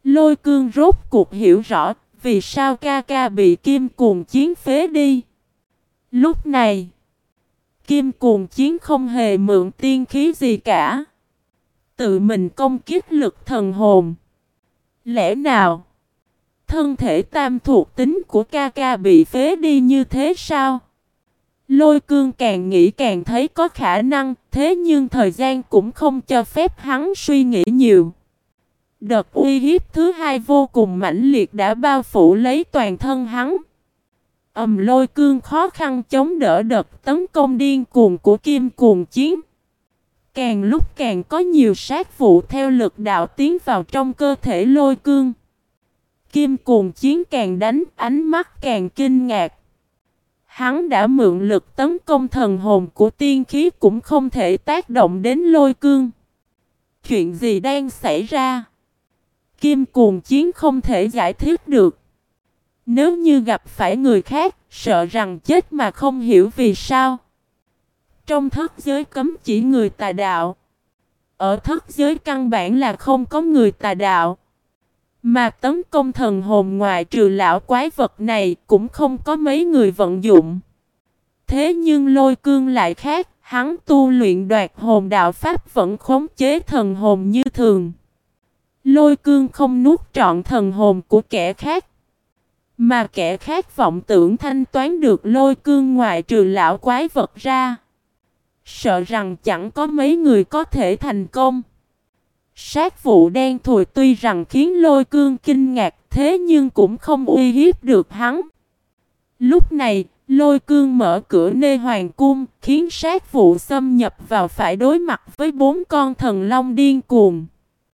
Lôi cương rốt cuộc hiểu rõ, vì sao ca ca bị kim cuồng chiến phế đi. Lúc này, kim cuồng chiến không hề mượn tiên khí gì cả. Tự mình công kích lực thần hồn. Lẽ nào? Thân thể tam thuộc tính của ca ca bị phế đi như thế sao? Lôi cương càng nghĩ càng thấy có khả năng, thế nhưng thời gian cũng không cho phép hắn suy nghĩ nhiều. Đợt uy hiếp thứ hai vô cùng mãnh liệt đã bao phủ lấy toàn thân hắn. Ầm lôi cương khó khăn chống đỡ đợt tấn công điên cuồng của kim cuồng chiến. Càng lúc càng có nhiều sát vụ theo lực đạo tiến vào trong cơ thể lôi cương. Kim cuồng chiến càng đánh, ánh mắt càng kinh ngạc. Hắn đã mượn lực tấn công thần hồn của tiên khí cũng không thể tác động đến lôi cương. Chuyện gì đang xảy ra? Kim cuồng chiến không thể giải thích được. Nếu như gặp phải người khác, sợ rằng chết mà không hiểu vì sao. Trong thất giới cấm chỉ người tà đạo. Ở thất giới căn bản là không có người tà đạo. Mà tấn công thần hồn ngoại trừ lão quái vật này cũng không có mấy người vận dụng. Thế nhưng lôi cương lại khác, Hắn tu luyện đoạt hồn đạo pháp vẫn khống chế thần hồn như thường. Lôi cương không nuốt trọn thần hồn của kẻ khác. Mà kẻ khác vọng tưởng thanh toán được lôi cương ngoại trừ lão quái vật ra. Sợ rằng chẳng có mấy người có thể thành công. Sát vụ đen thùi tuy rằng khiến lôi cương kinh ngạc thế nhưng cũng không uy hiếp được hắn. Lúc này, lôi cương mở cửa nê hoàng cung, khiến sát vụ xâm nhập vào phải đối mặt với bốn con thần long điên cuồng.